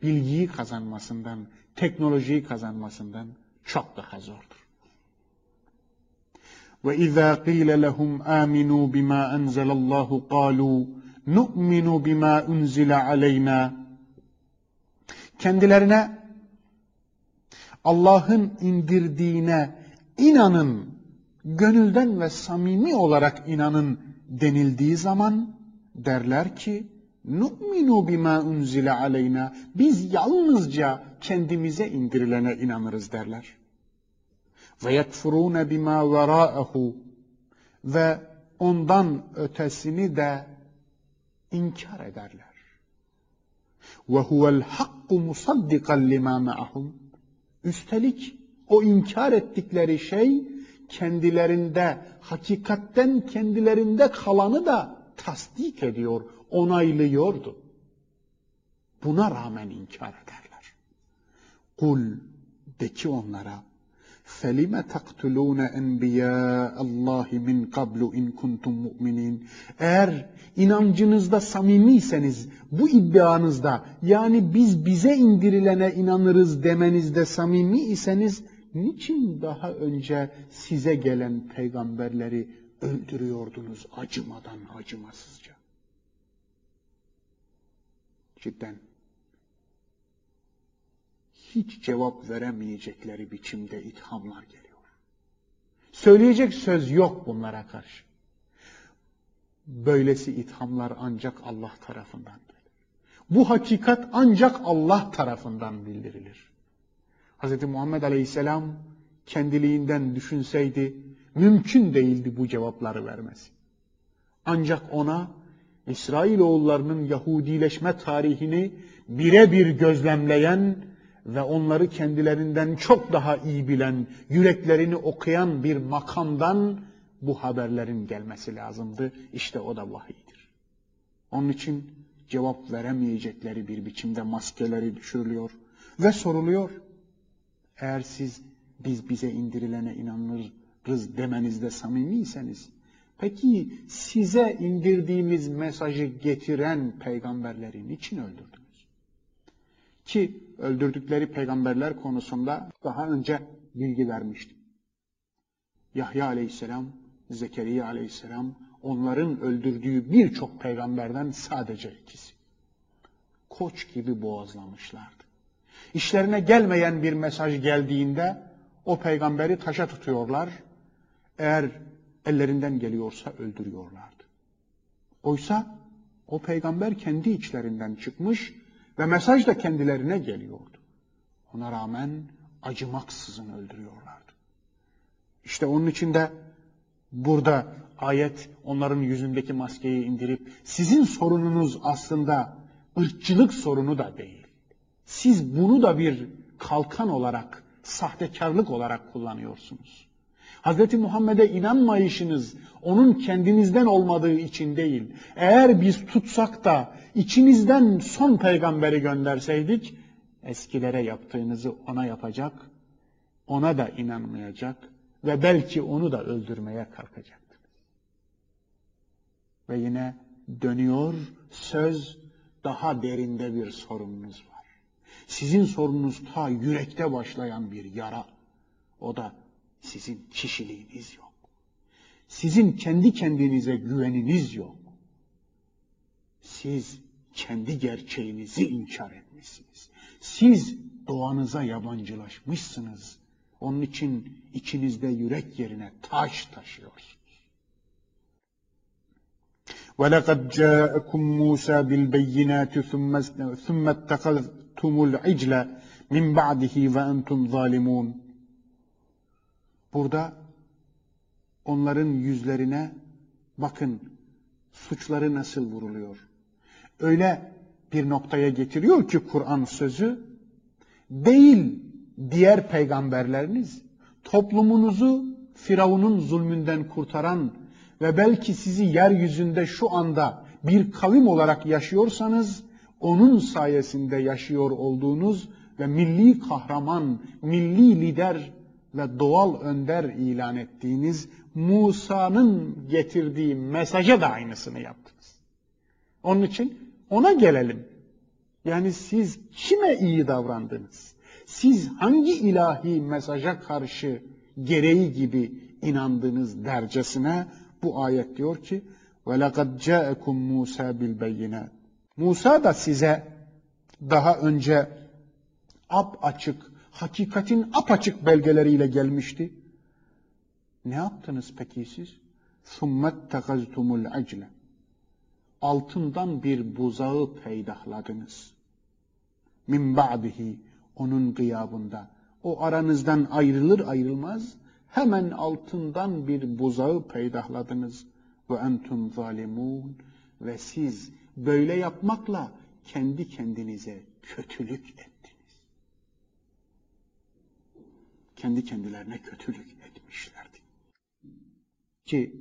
bilgiyi kazanmasından, teknolojiyi kazanmasından çok daha zordur. Ve izâ qîle lehum âminû bimâ enzelallahu qâlû nu'minu bimâ unzile aleynâ Kendilerine Allah'ın indirdiğine inanın, gönülden ve samimi olarak inanın denildiği zaman derler ki Nu'minu bima unzile aleyna. Biz yalnızca kendimize indirilene inanırız derler. Ve yekfurune bima vera'ehu. Ve ondan ötesini de inkar ederler. Ve huvel hakku musaddikan lima ma'ahum. Üstelik o inkar ettikleri şey kendilerinde, hakikatten kendilerinde kalanı da tasdik ediyor, onaylıyordu. Buna rağmen inkar ederler. Kul de ki onlara فَلِمَ تَقْتُلُونَ اَنْبِيَاءَ اللّٰهِ مِنْ قَبْلُ اِنْ كُنْتُمْ مُؤْمِنِينَ Eğer inancınızda samimiyseniz, bu iddianızda, yani biz bize indirilene inanırız demenizde samimi iseniz, niçin daha önce size gelen peygamberleri öldürüyordunuz acımadan, acımasızca? cidden hiç cevap veremeyecekleri biçimde ithamlar geliyor. Söyleyecek söz yok bunlara karşı. Böylesi ithamlar ancak Allah tarafından. Bu hakikat ancak Allah tarafından bildirilir. Hz. Muhammed Aleyhisselam kendiliğinden düşünseydi mümkün değildi bu cevapları vermesi. Ancak ona İsrailoğullarının Yahudileşme tarihini birebir gözlemleyen ve onları kendilerinden çok daha iyi bilen, yüreklerini okuyan bir makamdan bu haberlerin gelmesi lazımdı. İşte o da vahiydir. Onun için cevap veremeyecekleri bir biçimde maskeleri düşürülüyor ve soruluyor. Eğer siz biz bize indirilene inanırız demenizde samimiyseniz Peki size indirdiğimiz mesajı getiren peygamberleri niçin öldürdünüz? Ki öldürdükleri peygamberler konusunda daha önce bilgi vermiştim. Yahya aleyhisselam, Zekeriya aleyhisselam onların öldürdüğü birçok peygamberden sadece ikisi. Koç gibi boğazlamışlardı. İşlerine gelmeyen bir mesaj geldiğinde o peygamberi taşa tutuyorlar. Eğer ellerinden geliyorsa öldürüyorlardı. Oysa o peygamber kendi içlerinden çıkmış ve mesaj da kendilerine geliyordu. Ona rağmen acımaksızın öldürüyorlardı. İşte onun için de burada ayet onların yüzündeki maskeyi indirip sizin sorununuz aslında ırkçılık sorunu da değil. Siz bunu da bir kalkan olarak, sahtekarlık olarak kullanıyorsunuz. Hz. Muhammed'e inanmayışınız onun kendinizden olmadığı için değil. Eğer biz tutsak da içinizden son peygamberi gönderseydik, eskilere yaptığınızı ona yapacak, ona da inanmayacak ve belki onu da öldürmeye kalkacaktınız. Ve yine dönüyor söz daha derinde bir sorununuz var. Sizin sorununuz ta yürekte başlayan bir yara. O da sizin kişiliğiniz yok. Sizin kendi kendinize güveniniz yok. Siz kendi gerçeğinizi inkar etmişsiniz. Siz doğanıza yabancılaşmışsınız. Onun için içinizde yürek yerine taş taşıyorsunuz. وَلَقَدْ جَاءَكُمْ مُوسَى بِالْبَيِّنَاتِ ثُمَّ اتَّخَذْتُمُ وَاتَّخَذْتُمُ الْعِجْلَ مِنْ بَعْدِهِ وَاَنْتُمْ ظَالِمُونَ Burada onların yüzlerine bakın suçları nasıl vuruluyor. Öyle bir noktaya getiriyor ki Kur'an sözü değil diğer peygamberleriniz toplumunuzu Firavun'un zulmünden kurtaran ve belki sizi yeryüzünde şu anda bir kavim olarak yaşıyorsanız onun sayesinde yaşıyor olduğunuz ve milli kahraman, milli lider ve doğal önder ilan ettiğiniz Musa'nın getirdiği mesaja da aynısını yaptınız. Onun için ona gelelim. Yani siz kime iyi davrandınız? Siz hangi ilahi mesaja karşı gereği gibi inandınız dercesine bu ayet diyor ki وَلَقَدْ جَاءَكُمْ مُوسَى بِالْبَيِّنَاتِ Musa da size daha önce ap açık hakikatin apaçık belgeleriyle gelmişti. Ne yaptınız peki siz? ثُمَّ اتَّخَزْتُمُ الْعَجْلَ Altından bir buzağı peydahladınız. Min ba'dihi onun gıyabında. O aranızdan ayrılır ayrılmaz hemen altından bir buzağı peydahladınız. Ve entum zalimun ve siz böyle yapmakla kendi kendinize kötülük et. kendi kendilerine kötülük etmişlerdi. Ki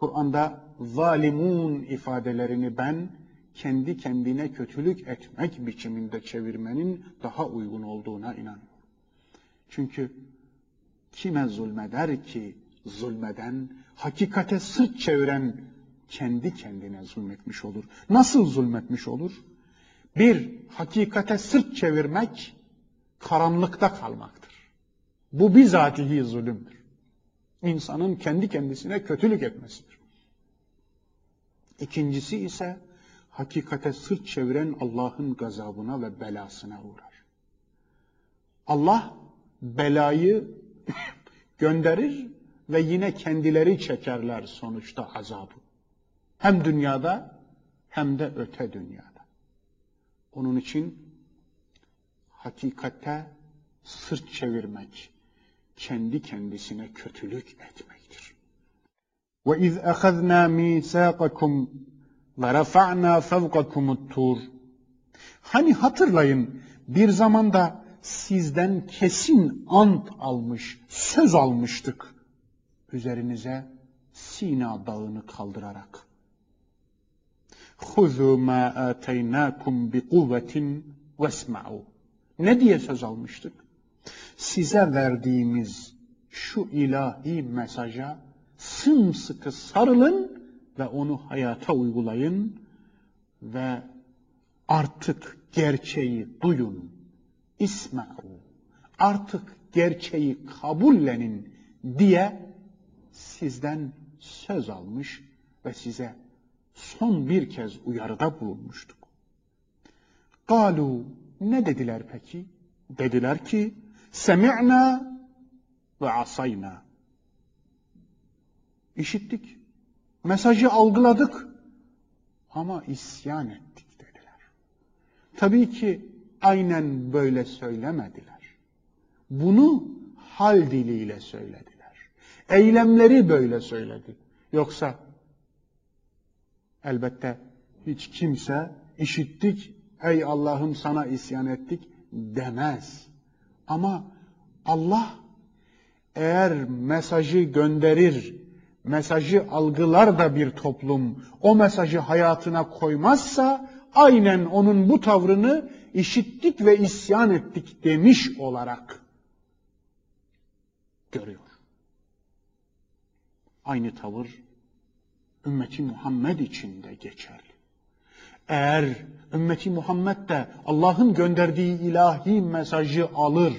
Kur'an'da zalimun ifadelerini ben kendi kendine kötülük etmek biçiminde çevirmenin daha uygun olduğuna inanıyorum. Çünkü kime zulmeder ki zulmeden, hakikate sırt çeviren kendi kendine zulmetmiş olur. Nasıl zulmetmiş olur? Bir, hakikate sırt çevirmek karanlıkta kalmaktır. Bu bizatihi zulümdür. İnsanın kendi kendisine kötülük etmesidir. İkincisi ise hakikate sırt çeviren Allah'ın gazabına ve belasına uğrar. Allah belayı gönderir ve yine kendileri çekerler sonuçta azabı. Hem dünyada hem de öte dünyada. Onun için hakikate sırt çevirmek, kendi kendisine kötülük etmektir. Ve iz ahazna misaqakum ve rafa'na fawqakum tur Hani hatırlayın bir zamanda sizden kesin ant almış, söz almıştık üzerinize Sina dağını kaldırarak. Huzu ma ataynakum bi kuvvetin vesma'u. Ne diye söz almıştık? size verdiğimiz şu ilahi mesaja sımsıkı sarılın ve onu hayata uygulayın ve artık gerçeği duyun. İsma'u. Artık gerçeği kabullenin diye sizden söz almış ve size son bir kez uyarıda bulunmuştuk. Galu ne dediler peki? Dediler ki Semi'na ve asayna. İşittik. Mesajı algıladık. Ama isyan ettik dediler. Tabii ki aynen böyle söylemediler. Bunu hal diliyle söylediler. Eylemleri böyle söyledi. Yoksa elbette hiç kimse işittik, ey Allah'ım sana isyan ettik demez. Ama Allah eğer mesajı gönderir, mesajı algılar da bir toplum, o mesajı hayatına koymazsa, aynen onun bu tavrını işittik ve isyan ettik demiş olarak görüyor. Aynı tavır ümmeti Muhammed için de geçerli. Eğer ümmeti Muhammed de Allah'ın gönderdiği ilahi mesajı alır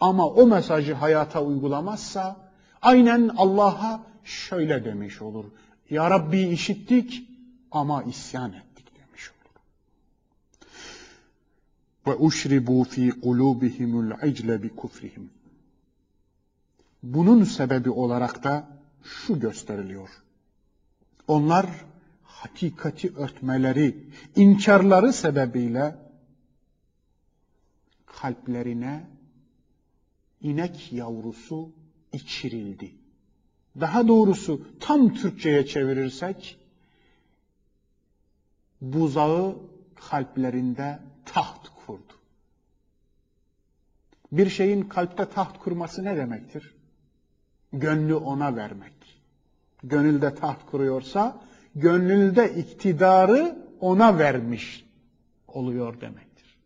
ama o mesajı hayata uygulamazsa aynen Allah'a şöyle demiş olur. Ya Rabbi işittik ama isyan ettik demiş olur. Ve uşribu fi kulubihimul icle bi kufrihim. Bunun sebebi olarak da şu gösteriliyor. Onlar hakikati örtmeleri, inkarları sebebiyle kalplerine inek yavrusu içirildi. Daha doğrusu tam Türkçe'ye çevirirsek buzağı kalplerinde taht kurdu. Bir şeyin kalpte taht kurması ne demektir? Gönlü ona vermek. Gönülde taht kuruyorsa gönülde iktidarı ona vermiş oluyor demektir.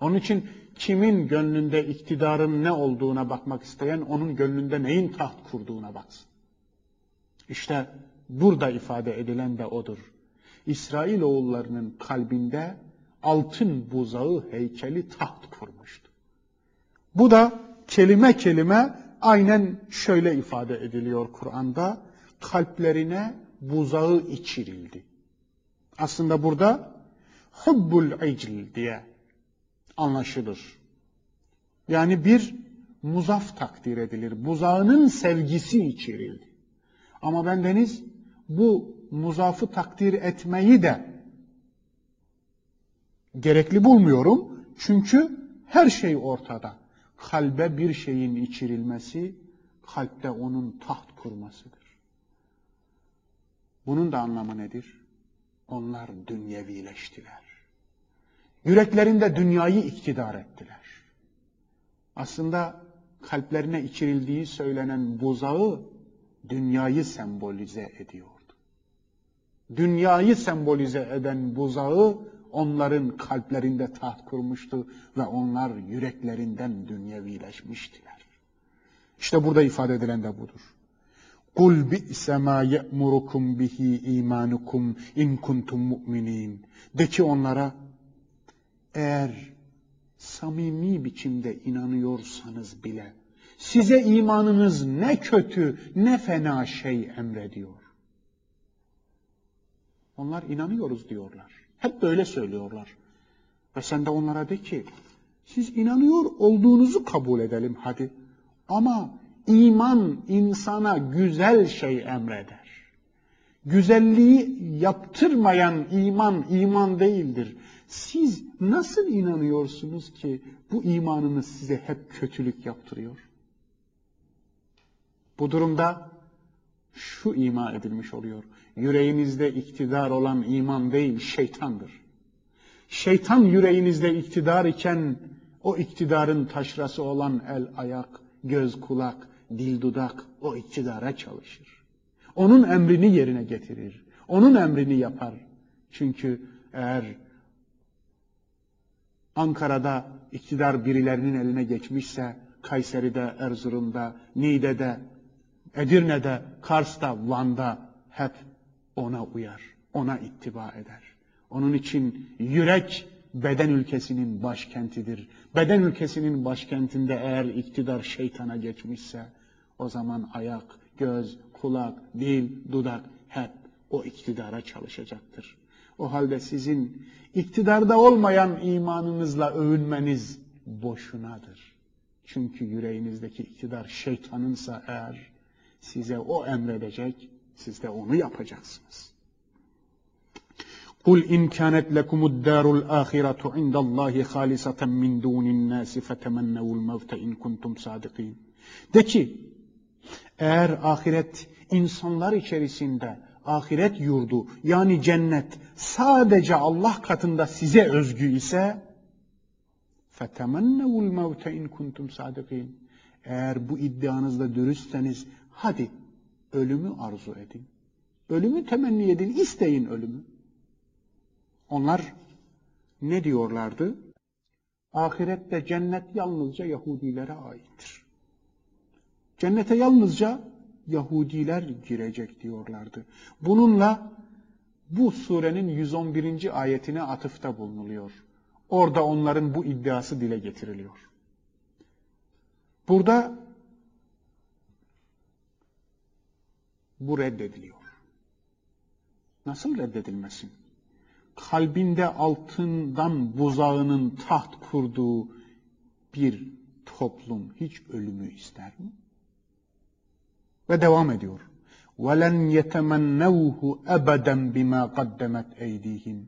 Onun için kimin gönlünde iktidarın ne olduğuna bakmak isteyen onun gönlünde neyin taht kurduğuna baksın. İşte burada ifade edilen de odur. İsrail oğullarının kalbinde altın buzağı heykeli taht kurmuştu. Bu da kelime kelime aynen şöyle ifade ediliyor Kur'an'da. Kalplerine buzağı içirildi. Aslında burada hubbul icl diye anlaşılır. Yani bir muzaf takdir edilir. Buzağının sevgisi içirildi. Ama ben deniz bu muzafı takdir etmeyi de gerekli bulmuyorum. Çünkü her şey ortada. Kalbe bir şeyin içirilmesi, kalpte onun taht kurmasıdır. Bunun da anlamı nedir? Onlar dünyevileştiler. Yüreklerinde dünyayı iktidar ettiler. Aslında kalplerine içirildiği söylenen buzağı dünyayı sembolize ediyordu. Dünyayı sembolize eden buzağı onların kalplerinde taht kurmuştu ve onlar yüreklerinden dünyevileşmiştiler. İşte burada ifade edilen de budur. Kul bi'se ma ye'murukum bihi imanukum in kuntum mu'minin. De ki onlara eğer samimi biçimde inanıyorsanız bile size imanınız ne kötü ne fena şey emrediyor. Onlar inanıyoruz diyorlar. Hep böyle söylüyorlar. Ve sen de onlara de ki siz inanıyor olduğunuzu kabul edelim hadi. Ama iman insana güzel şey emreder. Güzelliği yaptırmayan iman iman değildir. Siz nasıl inanıyorsunuz ki bu imanınız size hep kötülük yaptırıyor? Bu durumda şu ima edilmiş oluyor. Yüreğinizde iktidar olan iman değil, şeytandır. Şeytan yüreğinizde iktidar iken o iktidarın taşrası olan el, ayak, göz, kulak, dil, dudak o iktidara çalışır. Onun emrini yerine getirir. Onun emrini yapar. Çünkü eğer Ankara'da iktidar birilerinin eline geçmişse, Kayseri'de, Erzurum'da, Niğde'de, Edirne'de, Kars'ta, Van'da hep ona uyar, ona ittiba eder. Onun için yürek beden ülkesinin başkentidir. Beden ülkesinin başkentinde eğer iktidar şeytana geçmişse o zaman ayak, göz, kulak, dil, dudak hep o iktidara çalışacaktır. O halde sizin iktidarda olmayan imanınızla övünmeniz boşunadır. Çünkü yüreğinizdeki iktidar şeytanınsa eğer size o emredecek, siz de onu yapacaksınız. قل إن كانت لكم الدار الآخرة عند الله خالصة من دون الناس فتمنوا الموت إن كنتم صادقين. De ki, eğer ahiret insanlar içerisinde ahiret yurdu yani cennet sadece Allah katında size özgü ise فَتَمَنَّوُ الْمَوْتَ اِنْ كُنْتُمْ صَادِقِينَ Eğer bu iddianızda dürüstseniz hadi ölümü arzu edin. Ölümü temenni edin, isteyin ölümü. Onlar ne diyorlardı? Ahirette cennet yalnızca Yahudilere aittir. Cennete yalnızca Yahudiler girecek diyorlardı. Bununla bu surenin 111. ayetine atıfta bulunuluyor. Orada onların bu iddiası dile getiriliyor. Burada bu reddediliyor. Nasıl reddedilmesin? Kalbinde altından buzağının taht kurduğu bir toplum hiç ölümü ister mi? Ve devam ediyor. وَلَنْ يَتَمَنَّوْهُ أَبَدًا بِمَا قَدَّمَتْ اَيْدِيهِمْ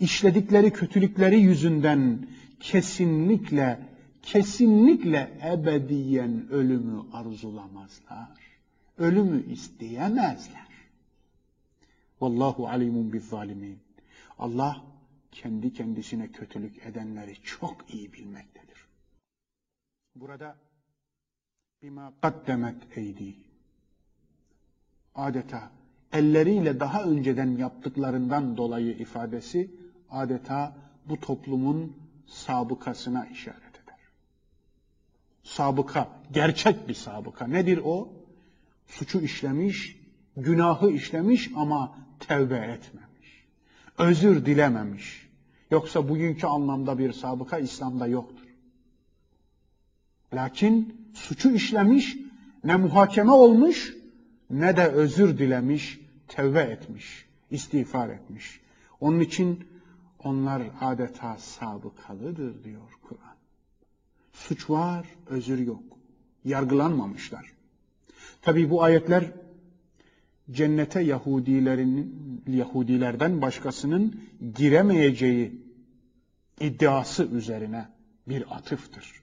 İşledikleri kötülükleri yüzünden kesinlikle, kesinlikle ebediyen ölümü arzulamazlar. Ölümü isteyemezler. Vallahu alimun biz zalimin. Allah kendi kendisine kötülük edenleri çok iyi bilmektedir. Burada bima kaddemet eydi. Adeta elleriyle daha önceden yaptıklarından dolayı ifadesi adeta bu toplumun sabıkasına işaret eder. Sabıka, gerçek bir sabıka. Nedir o? Suçu işlemiş, günahı işlemiş ama tevbe etmemiş. Özür dilememiş. Yoksa bugünkü anlamda bir sabıka İslam'da yoktur. Lakin suçu işlemiş, ne muhakeme olmuş, ne de özür dilemiş, tevbe etmiş, istiğfar etmiş. Onun için onlar adeta sabıkalıdır diyor Kur'an. Suç var, özür yok. Yargılanmamışlar. Tabi bu ayetler cennete Yahudilerin Yahudilerden başkasının giremeyeceği iddiası üzerine bir atıftır.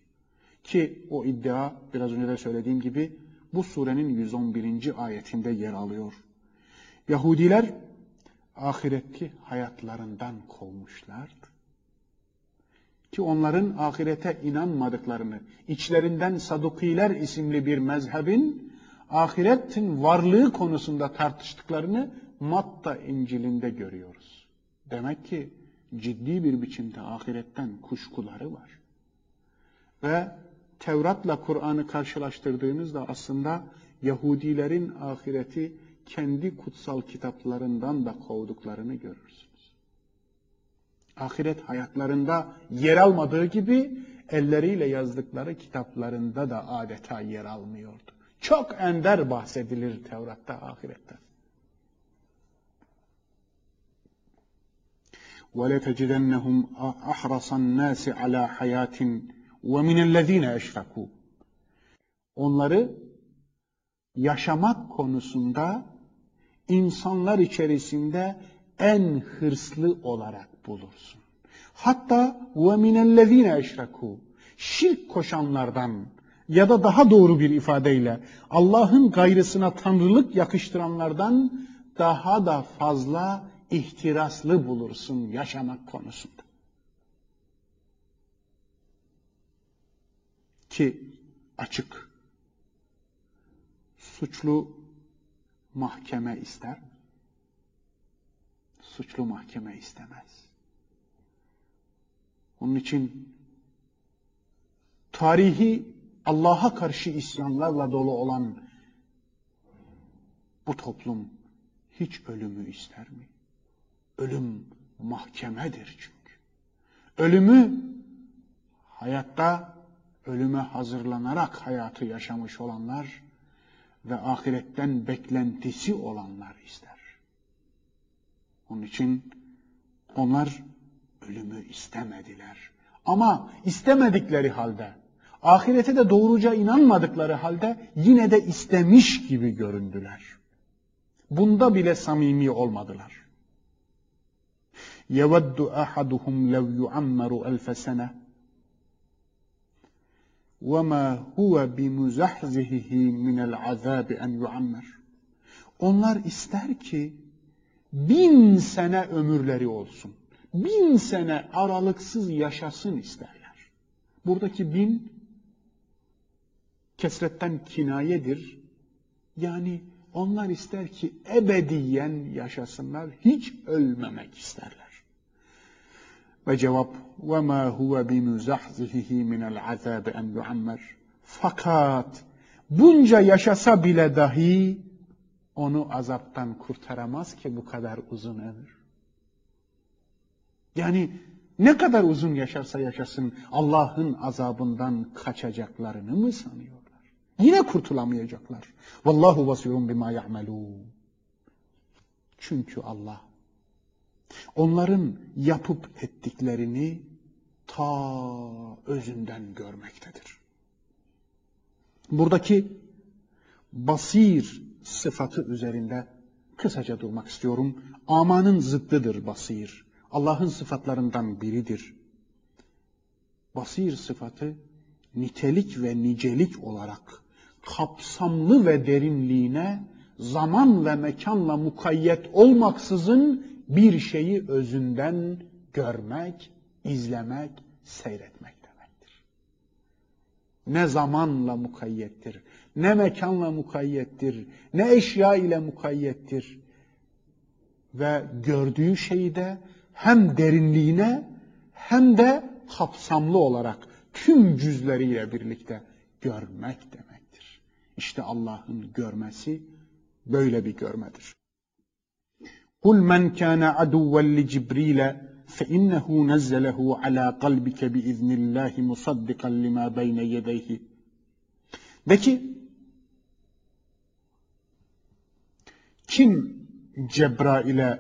Ki o iddia biraz önce de söylediğim gibi bu surenin 111. ayetinde yer alıyor. Yahudiler ahiretki hayatlarından kovmuşlardı. Ki onların ahirete inanmadıklarını, içlerinden Sadukiler isimli bir mezhebin ahiretin varlığı konusunda tartıştıklarını Matta İncil'inde görüyoruz. Demek ki ciddi bir biçimde ahiretten kuşkuları var. Ve Tevrat'la Kur'an'ı karşılaştırdığınızda aslında Yahudilerin ahireti kendi kutsal kitaplarından da kovduklarını görürsünüz. Ahiret hayatlarında yer almadığı gibi elleriyle yazdıkları kitaplarında da adeta yer almıyordu. Çok ender bahsedilir Tevrat'ta ahiretten. وَلَتَجِدَنَّهُمْ أَحْرَصَ النَّاسِ عَلَى حَيَاتٍ وَمِنَ الَّذ۪ينَ اَشْرَكُوا Onları yaşamak konusunda insanlar içerisinde en hırslı olarak bulursun. Hatta وَمِنَ الَّذ۪ينَ اَشْرَكُوا Şirk koşanlardan ya da daha doğru bir ifadeyle Allah'ın gayrısına tanrılık yakıştıranlardan daha da fazla ihtiraslı bulursun yaşamak konusunda. Ki açık suçlu mahkeme ister Suçlu mahkeme istemez. Onun için tarihi Allah'a karşı isyanlarla dolu olan bu toplum hiç ölümü ister mi? Ölüm mahkemedir çünkü. Ölümü hayatta ölüme hazırlanarak hayatı yaşamış olanlar ve ahiretten beklentisi olanlar ister. Onun için onlar ölümü istemediler. Ama istemedikleri halde ahirete de doğruca inanmadıkları halde yine de istemiş gibi göründüler. Bunda bile samimi olmadılar. يود أحدهم لو يعمر ألف سنة وَمَا هُوَ بِمُزَحْزِهِ مِنَ الْعَذَابِ اَنْ يُعَمَّرْ Onlar ister ki bin sene ömürleri olsun. Bin sene aralıksız yaşasın isterler. Buradaki bin kesretten kinayedir. Yani onlar ister ki ebediyen yaşasınlar, hiç ölmemek isterler. Ve cevap وَمَا هُوَ بِمُزَحْزِهِ مِنَ الْعَذَابِ اَنْ يُعَمَّرْ Fakat bunca yaşasa bile dahi onu azaptan kurtaramaz ki bu kadar uzun ömür. Yani ne kadar uzun yaşarsa yaşasın Allah'ın azabından kaçacaklarını mı sanıyorlar? Yine kurtulamayacaklar. Vallahu vasirun bima ya'melun. Çünkü Allah onların yapıp ettiklerini ta özünden görmektedir. Buradaki basir sıfatı üzerinde kısaca durmak istiyorum. Amanın zıddıdır basir. Allah'ın sıfatlarından biridir. Basir sıfatı nitelik ve nicelik olarak kapsamlı ve derinliğine zaman ve mekanla mukayyet olmaksızın bir şeyi özünden görmek, izlemek, seyretmek demektir. Ne zamanla mukayyettir, ne mekanla mukayyettir, ne eşya ile mukayyettir. Ve gördüğü şeyi de hem derinliğine hem de kapsamlı olarak tüm cüzleriyle birlikte görmek demektir. İşte Allah'ın görmesi böyle bir görmedir. Kul men kana aduven li Cibril'e فإنه نزله على قلبك بإذن الله مصدقا لما بين يديه De ki kim Cebrail'e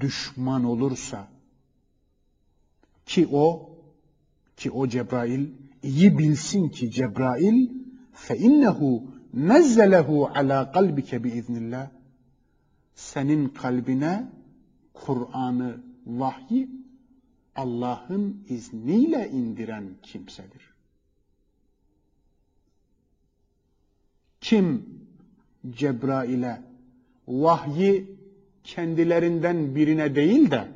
düşman olursa ki o ki o Cebrail iyi bilsin ki Cebrail fe innehu nezzelehu ala kalbike biiznillah senin kalbine Kur'an'ı vahyi Allah'ın izniyle indiren kimsedir. Kim Cebrail'e vahyi kendilerinden birine değil de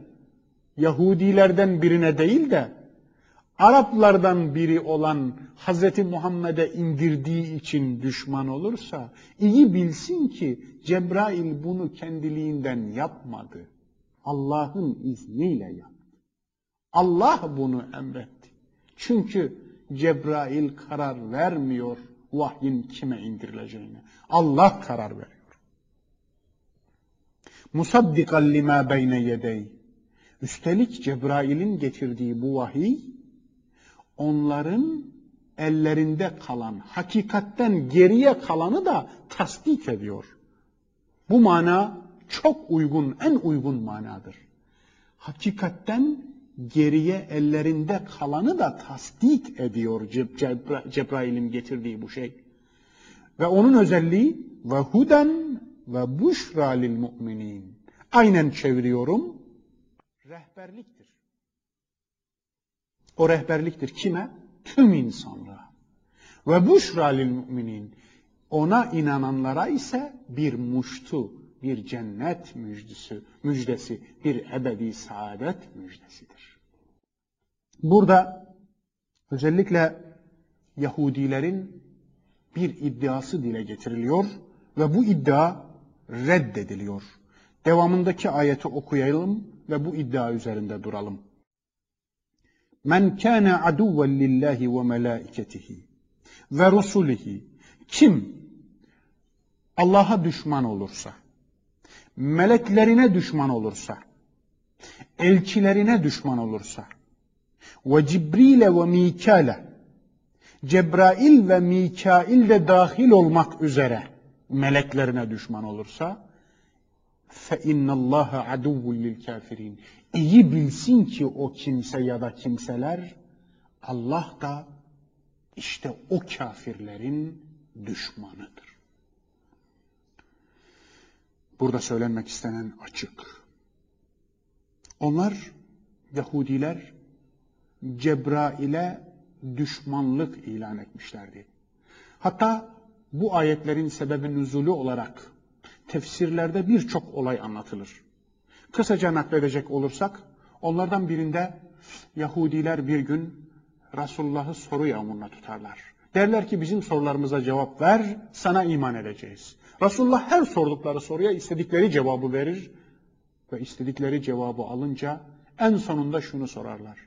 Yahudilerden birine değil de Araplardan biri olan Hazreti Muhammed'e indirdiği için düşman olursa iyi bilsin ki Cebrail bunu kendiliğinden yapmadı. Allah'ın izniyle yaptı. Allah bunu emretti. Çünkü Cebrail karar vermiyor vahyin kime indirileceğine. Allah karar veriyor. Musaddikan beyne yedey. Üstelik Cebrail'in getirdiği bu vahiy onların ellerinde kalan, hakikatten geriye kalanı da tasdik ediyor. Bu mana çok uygun, en uygun manadır. Hakikatten geriye ellerinde kalanı da tasdik ediyor Cebra Cebrail'in getirdiği bu şey. Ve onun özelliği ve huden ve buşra lil müminin. Aynen çeviriyorum. Rehberliktir. O rehberliktir kime? Tüm insanlığa. Ve buşra lil müminin. Ona inananlara ise bir muştu, bir cennet müjdesi, müjdesi, bir ebedi saadet müjdesidir. Burada özellikle Yahudilerin bir iddiası dile getiriliyor ve bu iddia reddediliyor. Devamındaki ayeti okuyalım ve bu iddia üzerinde duralım. Men kâne aduven lillahi ve melâiketihi ve rusulihi. Kim Allah'a düşman olursa, meleklerine düşman olursa, elçilerine düşman olursa ve Cibril'e ve Mikale Cebrail ve Mikail de dahil olmak üzere meleklerine düşman olursa fe innallaha aduvvul lil kafirin. İyi bilsin ki o kimse ya da kimseler, Allah da işte o kafirlerin düşmanıdır. Burada söylenmek istenen açık. Onlar Yahudiler Cebrail'e düşmanlık ilan etmişlerdi. Hatta bu ayetlerin sebebi nüzulü olarak tefsirlerde birçok olay anlatılır. Kısaca nakledecek olursak onlardan birinde Yahudiler bir gün Resulullah'ı soru yağmuruna tutarlar. Derler ki bizim sorularımıza cevap ver, sana iman edeceğiz. Resulullah her sordukları soruya istedikleri cevabı verir ve istedikleri cevabı alınca en sonunda şunu sorarlar.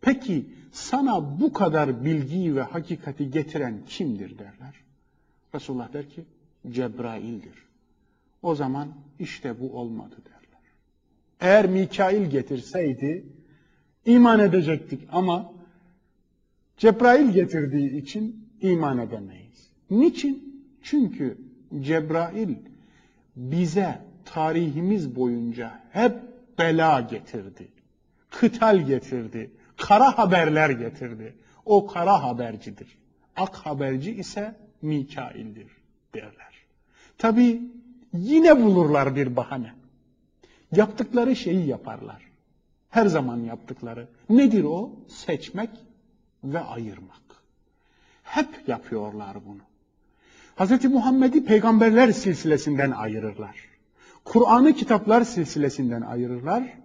Peki sana bu kadar bilgiyi ve hakikati getiren kimdir derler. Resulullah der ki Cebrail'dir. O zaman işte bu olmadı derler. Eğer Mikail getirseydi iman edecektik ama Cebrail getirdiği için iman edemeyiz. Niçin? Çünkü Cebrail bize tarihimiz boyunca hep bela getirdi. Kıtal getirdi. Kara haberler getirdi. O kara habercidir. Ak haberci ise Mikail'dir derler. Tabi yine bulurlar bir bahane. Yaptıkları şeyi yaparlar. Her zaman yaptıkları. Nedir o? Seçmek ve ayırmak. Hep yapıyorlar bunu. Hz. Muhammed'i peygamberler silsilesinden ayırırlar. Kur'an'ı kitaplar silsilesinden ayırırlar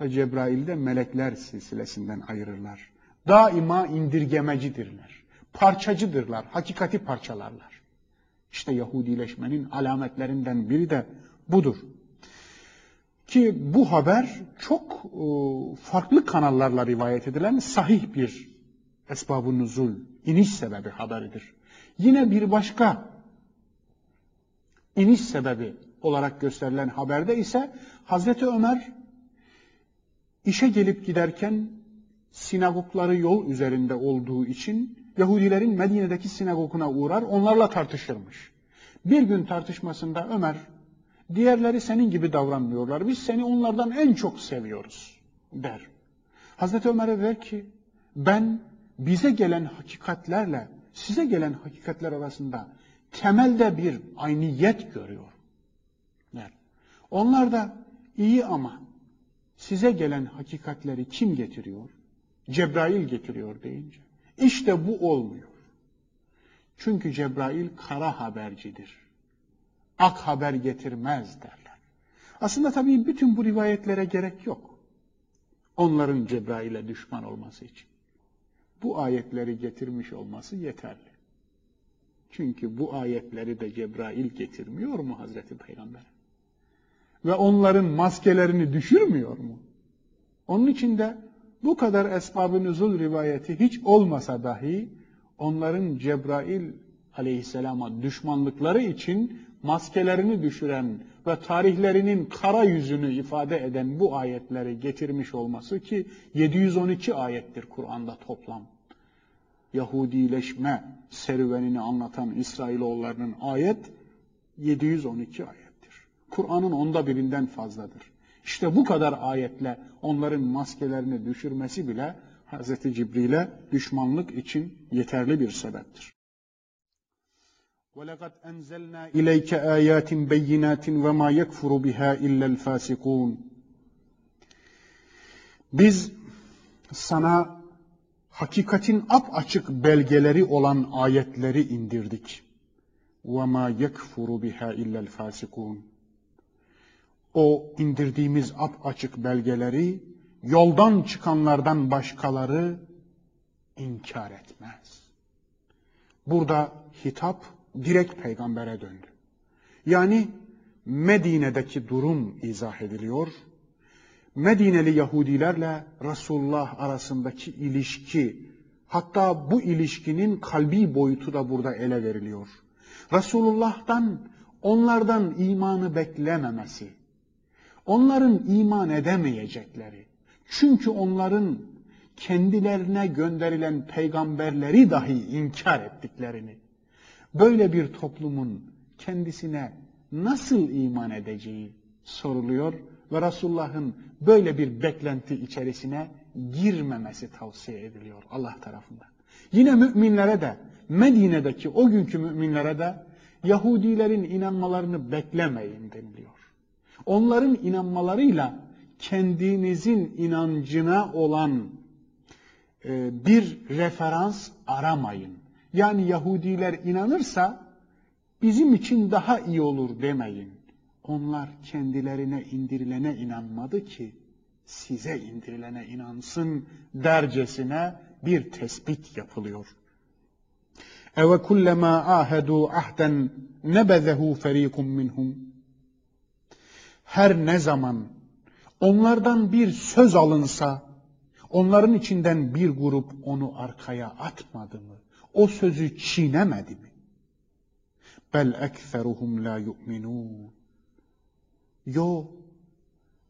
ve Cebrail'i de melekler silsilesinden ayırırlar. Daima indirgemecidirler. Parçacıdırlar. Hakikati parçalarlar. İşte Yahudileşmenin alametlerinden biri de budur. Ki bu haber çok e, farklı kanallarla rivayet edilen sahih bir esbab-ı nuzul, iniş sebebi haberidir. Yine bir başka iniş sebebi olarak gösterilen haberde ise Hazreti Ömer işe gelip giderken sinagogları yol üzerinde olduğu için Yahudilerin Medine'deki sinagoguna uğrar, onlarla tartışırmış. Bir gün tartışmasında Ömer, diğerleri senin gibi davranmıyorlar, biz seni onlardan en çok seviyoruz der. Hazreti Ömer'e der ki, ben bize gelen hakikatlerle size gelen hakikatler arasında temelde bir ayniyet görüyor. Der. Onlar da iyi ama size gelen hakikatleri kim getiriyor? Cebrail getiriyor deyince. İşte bu olmuyor. Çünkü Cebrail kara habercidir. Ak haber getirmez derler. Aslında tabii bütün bu rivayetlere gerek yok. Onların Cebrail'e düşman olması için. Bu ayetleri getirmiş olması yeterli. Çünkü bu ayetleri de Cebrail getirmiyor mu Hazreti Peygamber? Ve onların maskelerini düşürmüyor mu? Onun için de bu kadar esbab-ı nüzul rivayeti hiç olmasa dahi onların Cebrail aleyhisselama düşmanlıkları için maskelerini düşüren ve tarihlerinin kara yüzünü ifade eden bu ayetleri getirmiş olması ki 712 ayettir Kur'an'da toplam. Yahudileşme serüvenini anlatan İsrailoğullarının ayet 712 ayettir. Kur'an'ın onda birinden fazladır. İşte bu kadar ayetle onların maskelerini düşürmesi bile Hz. Cibril'e düşmanlık için yeterli bir sebeptir. وَلَقَدْ أَنْزَلْنَا إِلَيْكَ آيَاتٍ بَيِّنَاتٍ وَمَا يَكْفُرُ بِهَا إِلَّا الْفَاسِقُونَ Biz sana hakikatin ap açık belgeleri olan ayetleri indirdik. وَمَا يَكْفُرُ بِهَا إِلَّا الْفَاسِقُونَ O indirdiğimiz ap açık belgeleri yoldan çıkanlardan başkaları inkar etmez. Burada hitap direkt peygambere döndü. Yani Medine'deki durum izah ediliyor. Medineli Yahudilerle Resulullah arasındaki ilişki, hatta bu ilişkinin kalbi boyutu da burada ele veriliyor. Resulullah'tan, onlardan imanı beklememesi, onların iman edemeyecekleri, çünkü onların kendilerine gönderilen peygamberleri dahi inkar ettiklerini, böyle bir toplumun kendisine nasıl iman edeceği soruluyor ve Resulullah'ın böyle bir beklenti içerisine girmemesi tavsiye ediliyor Allah tarafından. Yine müminlere de Medine'deki o günkü müminlere de Yahudilerin inanmalarını beklemeyin deniliyor. Onların inanmalarıyla kendinizin inancına olan e, bir referans aramayın. Yani Yahudiler inanırsa bizim için daha iyi olur demeyin. Onlar kendilerine indirilene inanmadı ki size indirilene inansın dercesine bir tespit yapılıyor. Eve kullema ahedu ahden nebezehu ferikum minhum. Her ne zaman onlardan bir söz alınsa, onların içinden bir grup onu arkaya atmadı mı? O sözü çiğnemedi mi? Bel ekseruhum la yu'minun. Yo,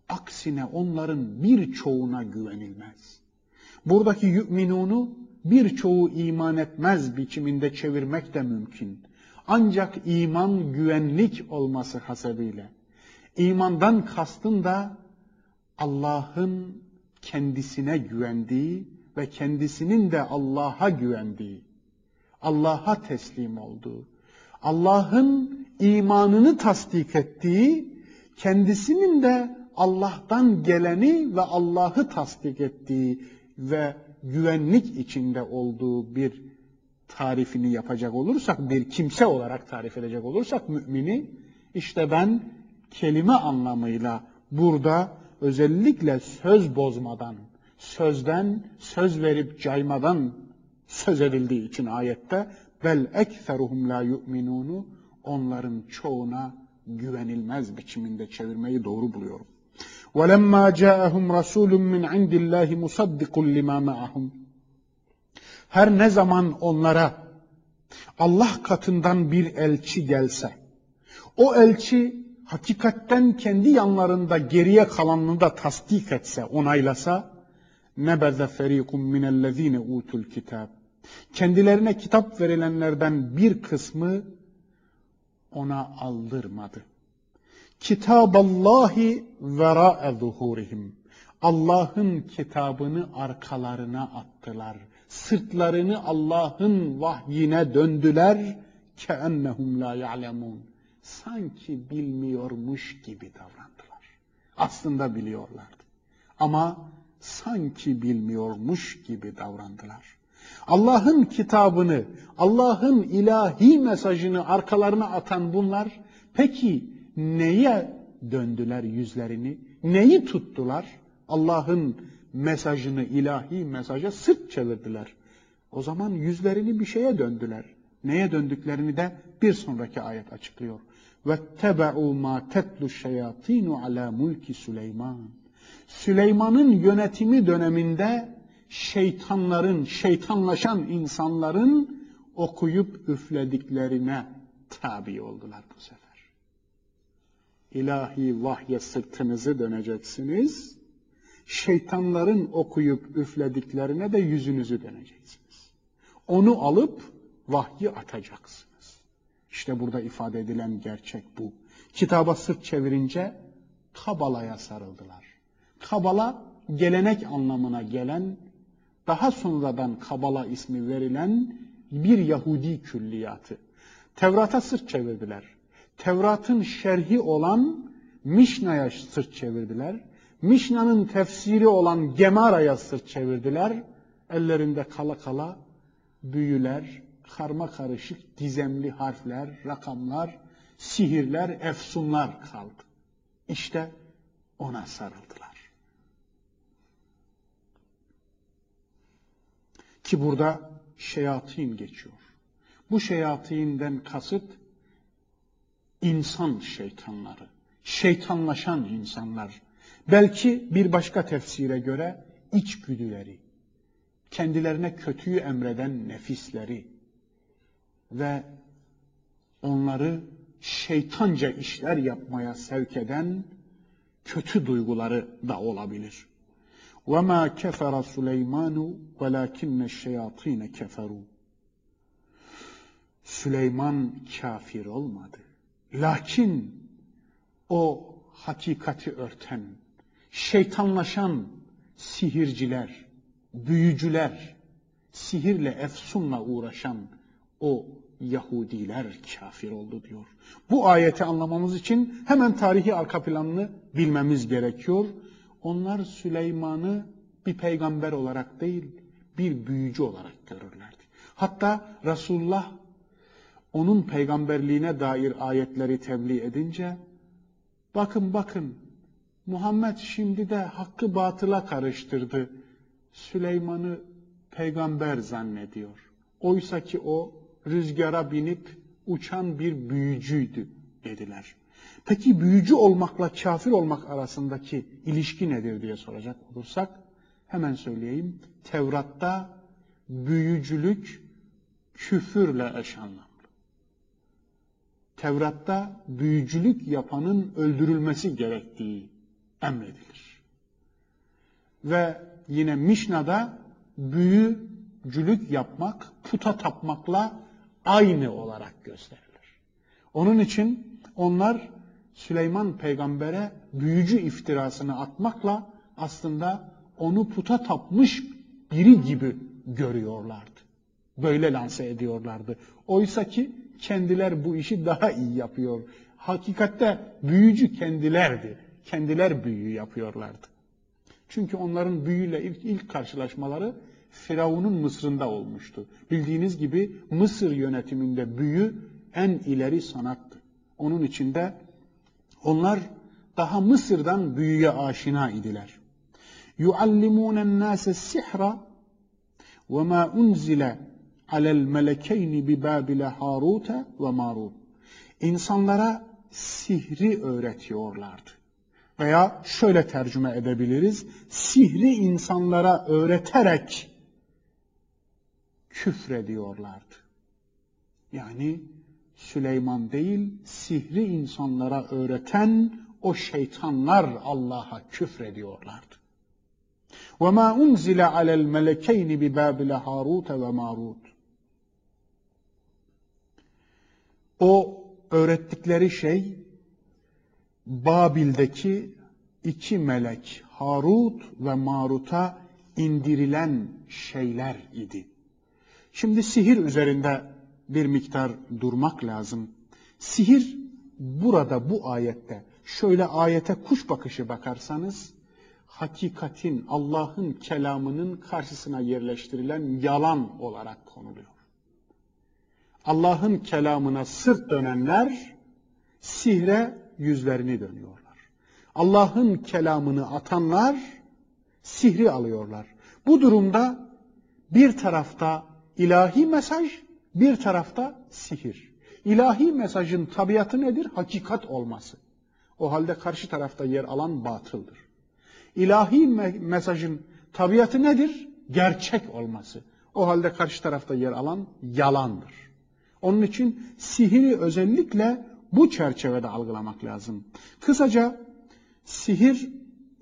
aksine onların birçoğuna güvenilmez. Buradaki yu'minunu birçoğu iman etmez biçiminde çevirmek de mümkün. Ancak iman güvenlik olması hasebiyle. İmandan kastın da Allah'ın kendisine güvendiği ve kendisinin de Allah'a güvendiği, Allah'a teslim olduğu, Allah'ın imanını tasdik ettiği, kendisinin de Allah'tan geleni ve Allah'ı tasdik ettiği ve güvenlik içinde olduğu bir tarifini yapacak olursak, bir kimse olarak tarif edecek olursak mümini, işte ben kelime anlamıyla burada özellikle söz bozmadan, sözden, söz verip caymadan söz edildiği için ayette bel ekferuhum la yu'minunu onların çoğuna güvenilmez biçiminde çevirmeyi doğru buluyorum. وَلَمَّا جَاءَهُمْ رَسُولٌ مِّنْ عِنْدِ اللّٰهِ مُصَدِّقٌ لِمَا مَعَهُمْ Her ne zaman onlara Allah katından bir elçi gelse, o elçi hakikatten kendi yanlarında geriye kalanını da tasdik etse, onaylasa, nebeze ferikum minellezine utul kitab. Kendilerine kitap verilenlerden bir kısmı ona aldırmadı. Kitaballahi vera'e zuhurihim. Allah'ın kitabını arkalarına attılar. Sırtlarını Allah'ın vahyine döndüler. Keennehum la ya'lemun. Sanki bilmiyormuş gibi davrandılar. Aslında biliyorlardı. Ama sanki bilmiyormuş gibi davrandılar. Allah'ın kitabını, Allah'ın ilahi mesajını arkalarına atan bunlar peki neye döndüler yüzlerini? Neyi tuttular? Allah'ın mesajını, ilahi mesaja sırt çevirdiler. O zaman yüzlerini bir şeye döndüler. Neye döndüklerini de bir sonraki ayet açıklıyor. وَاتَّبَعُوا مَا تَتْلُ الشَّيَاطِينُ عَلَى مُلْكِ Süleyman. Süleyman'ın yönetimi döneminde şeytanların, şeytanlaşan insanların okuyup üflediklerine tabi oldular bu sefer. İlahi vahye sırtınızı döneceksiniz. Şeytanların okuyup üflediklerine de yüzünüzü döneceksiniz. Onu alıp vahyi atacaksınız. İşte burada ifade edilen gerçek bu. Kitaba sırt çevirince Kabala'ya sarıldılar. Kabala gelenek anlamına gelen, daha sonradan Kabala ismi verilen bir Yahudi külliyatı. Tevrat'a sırt çevirdiler. Tevrat'ın şerhi olan Mişna'ya sırt çevirdiler. Mişna'nın tefsiri olan Gemara'ya sırt çevirdiler. Ellerinde kala kala büyüler, karma karışık gizemli harfler, rakamlar, sihirler, efsunlar kaldı. İşte ona sarıldılar. Ki burada şeyatin geçiyor. Bu şeyatinden kasıt insan şeytanları, şeytanlaşan insanlar. Belki bir başka tefsire göre içgüdüleri, kendilerine kötüyü emreden nefisleri ve onları şeytanca işler yapmaya sevk eden kötü duyguları da olabilir. وَمَا كَفَرَ سُلَيْمَانُ وَلَاكِنَّ الشَّيَاطِينَ كَفَرُوا Süleyman kafir olmadı. Lakin o hakikati örten, şeytanlaşan sihirciler, büyücüler, sihirle, efsunla uğraşan o Yahudiler kafir oldu diyor. Bu ayeti anlamamız için hemen tarihi arka planını bilmemiz gerekiyor. onlar Süleyman'ı bir peygamber olarak değil, bir büyücü olarak görürlerdi. Hatta Resulullah onun peygamberliğine dair ayetleri tebliğ edince, bakın bakın Muhammed şimdi de hakkı batıla karıştırdı. Süleyman'ı peygamber zannediyor. Oysa ki o rüzgara binip uçan bir büyücüydü dediler. Peki büyücü olmakla kafir olmak arasındaki ilişki nedir diye soracak olursak hemen söyleyeyim. Tevrat'ta büyücülük küfürle eş anlamlı. Tevrat'ta büyücülük yapanın öldürülmesi gerektiği emredilir. Ve yine Mişna'da büyücülük yapmak puta tapmakla aynı olarak gösterilir. Onun için onlar Süleyman peygambere büyücü iftirasını atmakla aslında onu puta tapmış biri gibi görüyorlardı. Böyle lanse ediyorlardı. Oysa ki kendiler bu işi daha iyi yapıyor. Hakikatte büyücü kendilerdi. Kendiler büyü yapıyorlardı. Çünkü onların büyüyle ilk, ilk karşılaşmaları Firavun'un Mısır'ında olmuştu. Bildiğiniz gibi Mısır yönetiminde büyü en ileri sanattı. Onun içinde onlar daha Mısır'dan büyüye aşina idiler. يُعَلِّمُونَ النَّاسَ السِّحْرَ وَمَا أُنْزِلَ عَلَى الْمَلَكَيْنِ بِبَابِلَ هَارُوتَ وَمَارُوتَ İnsanlara sihri öğretiyorlardı. Veya şöyle tercüme edebiliriz. Sihri insanlara öğreterek küfrediyorlardı. Yani Süleyman değil, sihri insanlara öğreten o şeytanlar Allah'a küfrediyorlardı. وَمَا أُنْزِلَ عَلَى الْمَلَكَيْنِ بِبَابِلَ هَارُوتَ وَمَارُوتَ O öğrettikleri şey Babil'deki iki melek Harut ve Marut'a indirilen şeyler idi. Şimdi sihir üzerinde bir miktar durmak lazım. Sihir burada bu ayette şöyle ayete kuş bakışı bakarsanız hakikatin Allah'ın kelamının karşısına yerleştirilen yalan olarak konuluyor. Allah'ın kelamına sırt dönenler sihre yüzlerini dönüyorlar. Allah'ın kelamını atanlar sihri alıyorlar. Bu durumda bir tarafta ilahi mesaj, bir tarafta sihir. İlahi mesajın tabiatı nedir? Hakikat olması. O halde karşı tarafta yer alan batıldır. İlahi me mesajın tabiatı nedir? Gerçek olması. O halde karşı tarafta yer alan yalandır. Onun için sihiri özellikle bu çerçevede algılamak lazım. Kısaca sihir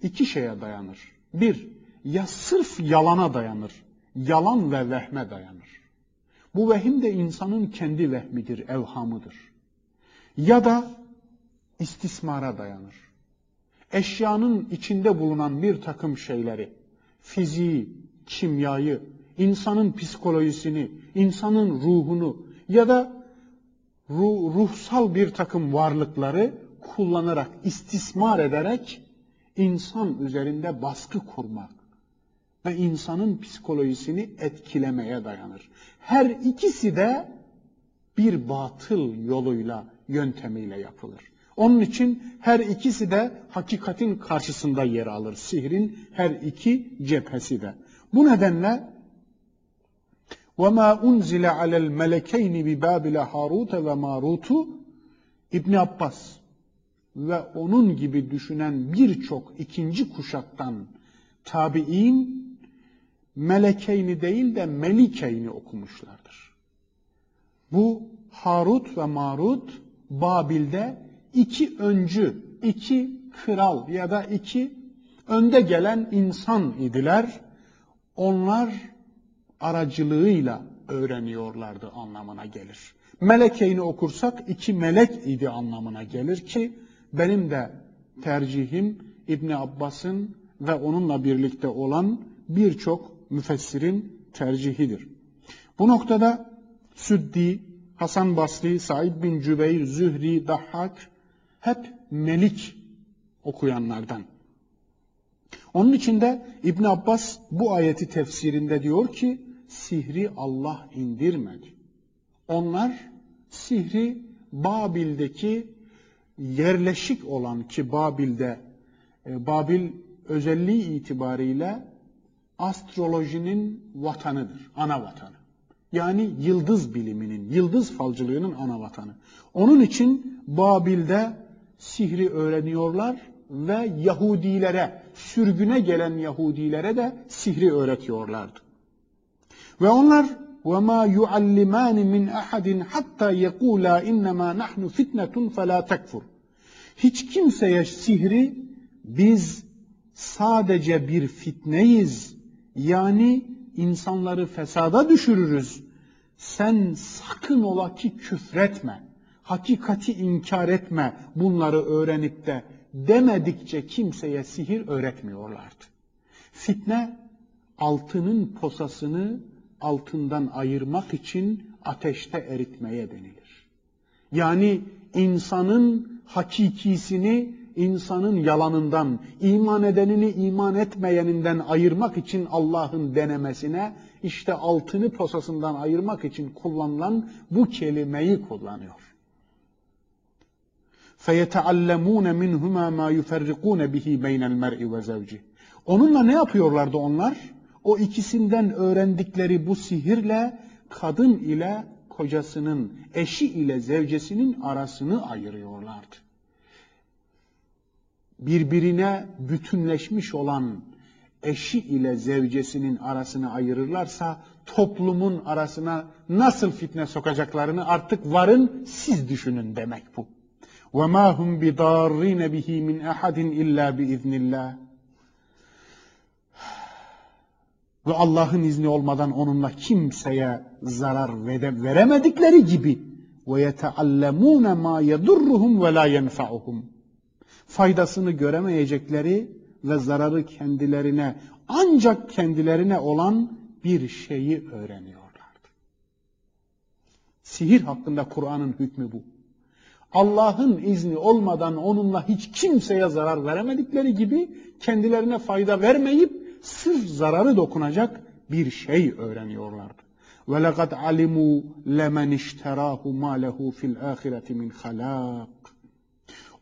iki şeye dayanır. Bir, ya sırf yalana dayanır, yalan ve vehme dayanır. Bu vehim de insanın kendi vehmidir, evhamıdır. Ya da istismara dayanır. Eşyanın içinde bulunan bir takım şeyleri, fiziği, kimyayı, insanın psikolojisini, insanın ruhunu ya da ruh, ruhsal bir takım varlıkları kullanarak, istismar ederek insan üzerinde baskı kurmak ve insanın psikolojisini etkilemeye dayanır. Her ikisi de bir batıl yoluyla, yöntemiyle yapılır. Onun için her ikisi de hakikatin karşısında yer alır. Sihrin her iki cephesi de. Bu nedenle وَمَا أُنْزِلَ عَلَى الْمَلَكَيْنِ بِبَابِلَ هَارُوتَ وَمَارُوتُ İbn Abbas ve onun gibi düşünen birçok ikinci kuşaktan tabi'in melekeyni değil de melikeyni okumuşlardır. Bu Harut ve Marut Babil'de iki öncü, iki kral ya da iki önde gelen insan idiler. Onlar aracılığıyla öğreniyorlardı anlamına gelir. Melekeyni okursak iki melek idi anlamına gelir ki benim de tercihim İbni Abbas'ın ve onunla birlikte olan birçok müfessirin tercihidir. Bu noktada Süddi, Hasan Basri, Said bin Cübeyr, Zühri, Dahhak hep Melik okuyanlardan. Onun için de İbn Abbas bu ayeti tefsirinde diyor ki sihri Allah indirmedi. Onlar sihri Babil'deki yerleşik olan ki Babil'de e, Babil özelliği itibariyle astrolojinin vatanıdır, ana vatanı. Yani yıldız biliminin, yıldız falcılığının ana vatanı. Onun için Babil'de sihri öğreniyorlar ve Yahudilere, sürgüne gelen Yahudilere de sihri öğretiyorlardı. Ve onlar وَمَا يُعَلِّمَانِ مِنْ أَحَدٍ حَتَّى يَقُولَا اِنَّمَا نَحْنُ فِتْنَةٌ فَلَا تَكْفُرْ Hiç kimseye sihri biz sadece bir fitneyiz, yani insanları fesada düşürürüz. Sen sakın ola ki küfretme, hakikati inkar etme bunları öğrenip de demedikçe kimseye sihir öğretmiyorlardı. Fitne altının posasını altından ayırmak için ateşte eritmeye denilir. Yani insanın hakikisini insanın yalanından, iman edenini iman etmeyeninden ayırmak için Allah'ın denemesine, işte altını posasından ayırmak için kullanılan bu kelimeyi kullanıyor. فَيَتَعَلَّمُونَ مِنْهُمَا مَا يُفَرِّقُونَ بِهِ بَيْنَ الْمَرْءِ وَزَوْجِهِ Onunla ne yapıyorlardı onlar? O ikisinden öğrendikleri bu sihirle kadın ile kocasının, eşi ile zevcesinin arasını ayırıyorlardı birbirine bütünleşmiş olan eşi ile zevcesinin arasını ayırırlarsa toplumun arasına nasıl fitne sokacaklarını artık varın siz düşünün demek bu. وَمَا هُمْ بِضَارِّينَ بِهِ مِنْ اَحَدٍ اِلَّا بِاِذْنِ اللّٰهِ Ve Allah'ın izni olmadan onunla kimseye zarar veremedikleri gibi وَيَتَعَلَّمُونَ مَا يَدُرُّهُمْ وَلَا يَنْفَعُهُمْ faydasını göremeyecekleri ve zararı kendilerine ancak kendilerine olan bir şeyi öğreniyorlardı. Sihir hakkında Kur'an'ın hükmü bu. Allah'ın izni olmadan onunla hiç kimseye zarar veremedikleri gibi kendilerine fayda vermeyip sırf zararı dokunacak bir şey öğreniyorlardı. وَلَقَدْ عَلِمُوا لَمَنْ اشْتَرَاهُ مَا لَهُ فِي الْآخِرَةِ مِنْ خَلَاقٍ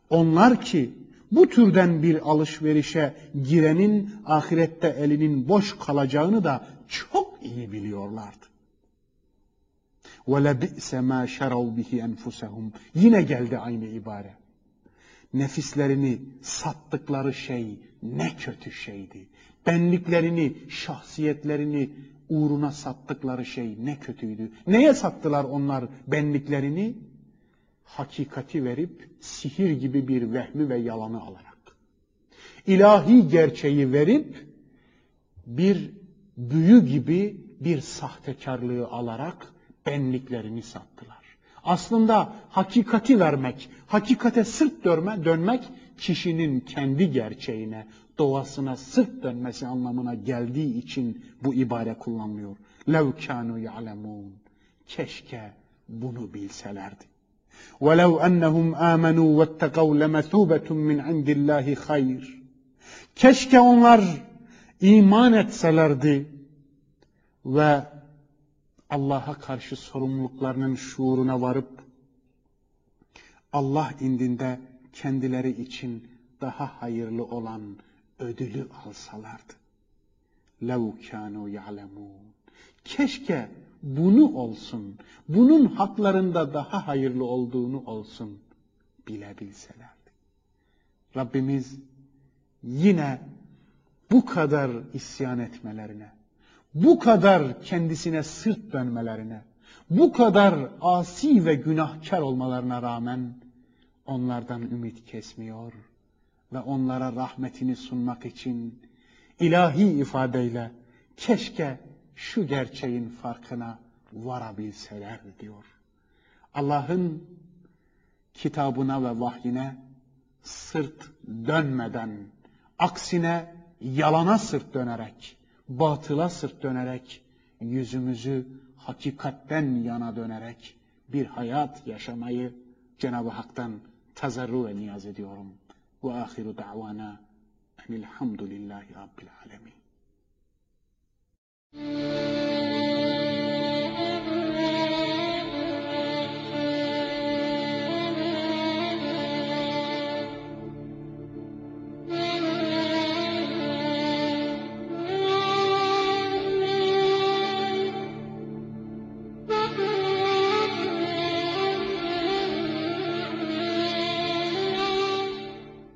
onlar ki bu türden bir alışverişe girenin ahirette elinin boş kalacağını da çok iyi biliyorlardı. وَلَبِئْسَ مَا شَرَوْ بِهِ أَنْفُسَهُمْ Yine geldi aynı ibare. Nefislerini sattıkları şey ne kötü şeydi. Benliklerini, şahsiyetlerini uğruna sattıkları şey ne kötüydü. Neye sattılar onlar benliklerini? hakikati verip sihir gibi bir vehmi ve yalanı alarak. İlahi gerçeği verip bir büyü gibi bir sahtekarlığı alarak benliklerini sattılar. Aslında hakikati vermek, hakikate sırt dönme, dönmek kişinin kendi gerçeğine, doğasına sırt dönmesi anlamına geldiği için bu ibare kullanılıyor. لَوْ كَانُوا يَعْلَمُونَ Keşke bunu bilselerdi. وَلَوْ أَنَّهُمْ آمَنُوا وَاتَّقَوْا لَمَثُوبَةٌ مِّنْ عِنْدِ اللّٰهِ خَيْرٌ Keşke onlar iman etselerdi ve Allah'a karşı sorumluluklarının şuuruna varıp Allah indinde kendileri için daha hayırlı olan ödülü alsalardı. لَوْ كَانُوا يَعْلَمُونَ Keşke bunu olsun, bunun haklarında daha hayırlı olduğunu olsun bilebilselerdi. Rabbimiz yine bu kadar isyan etmelerine, bu kadar kendisine sırt dönmelerine, bu kadar asi ve günahkar olmalarına rağmen onlardan ümit kesmiyor ve onlara rahmetini sunmak için ilahi ifadeyle keşke şu gerçeğin farkına varabilseler diyor. Allah'ın kitabına ve vahyine sırt dönmeden, aksine yalana sırt dönerek, batıla sırt dönerek, yüzümüzü hakikatten yana dönerek bir hayat yaşamayı Cenab-ı Hak'tan tazarru ve niyaz ediyorum. Ve ahiru da'vana Enilhamdülillahi Rabbil Alemin. Música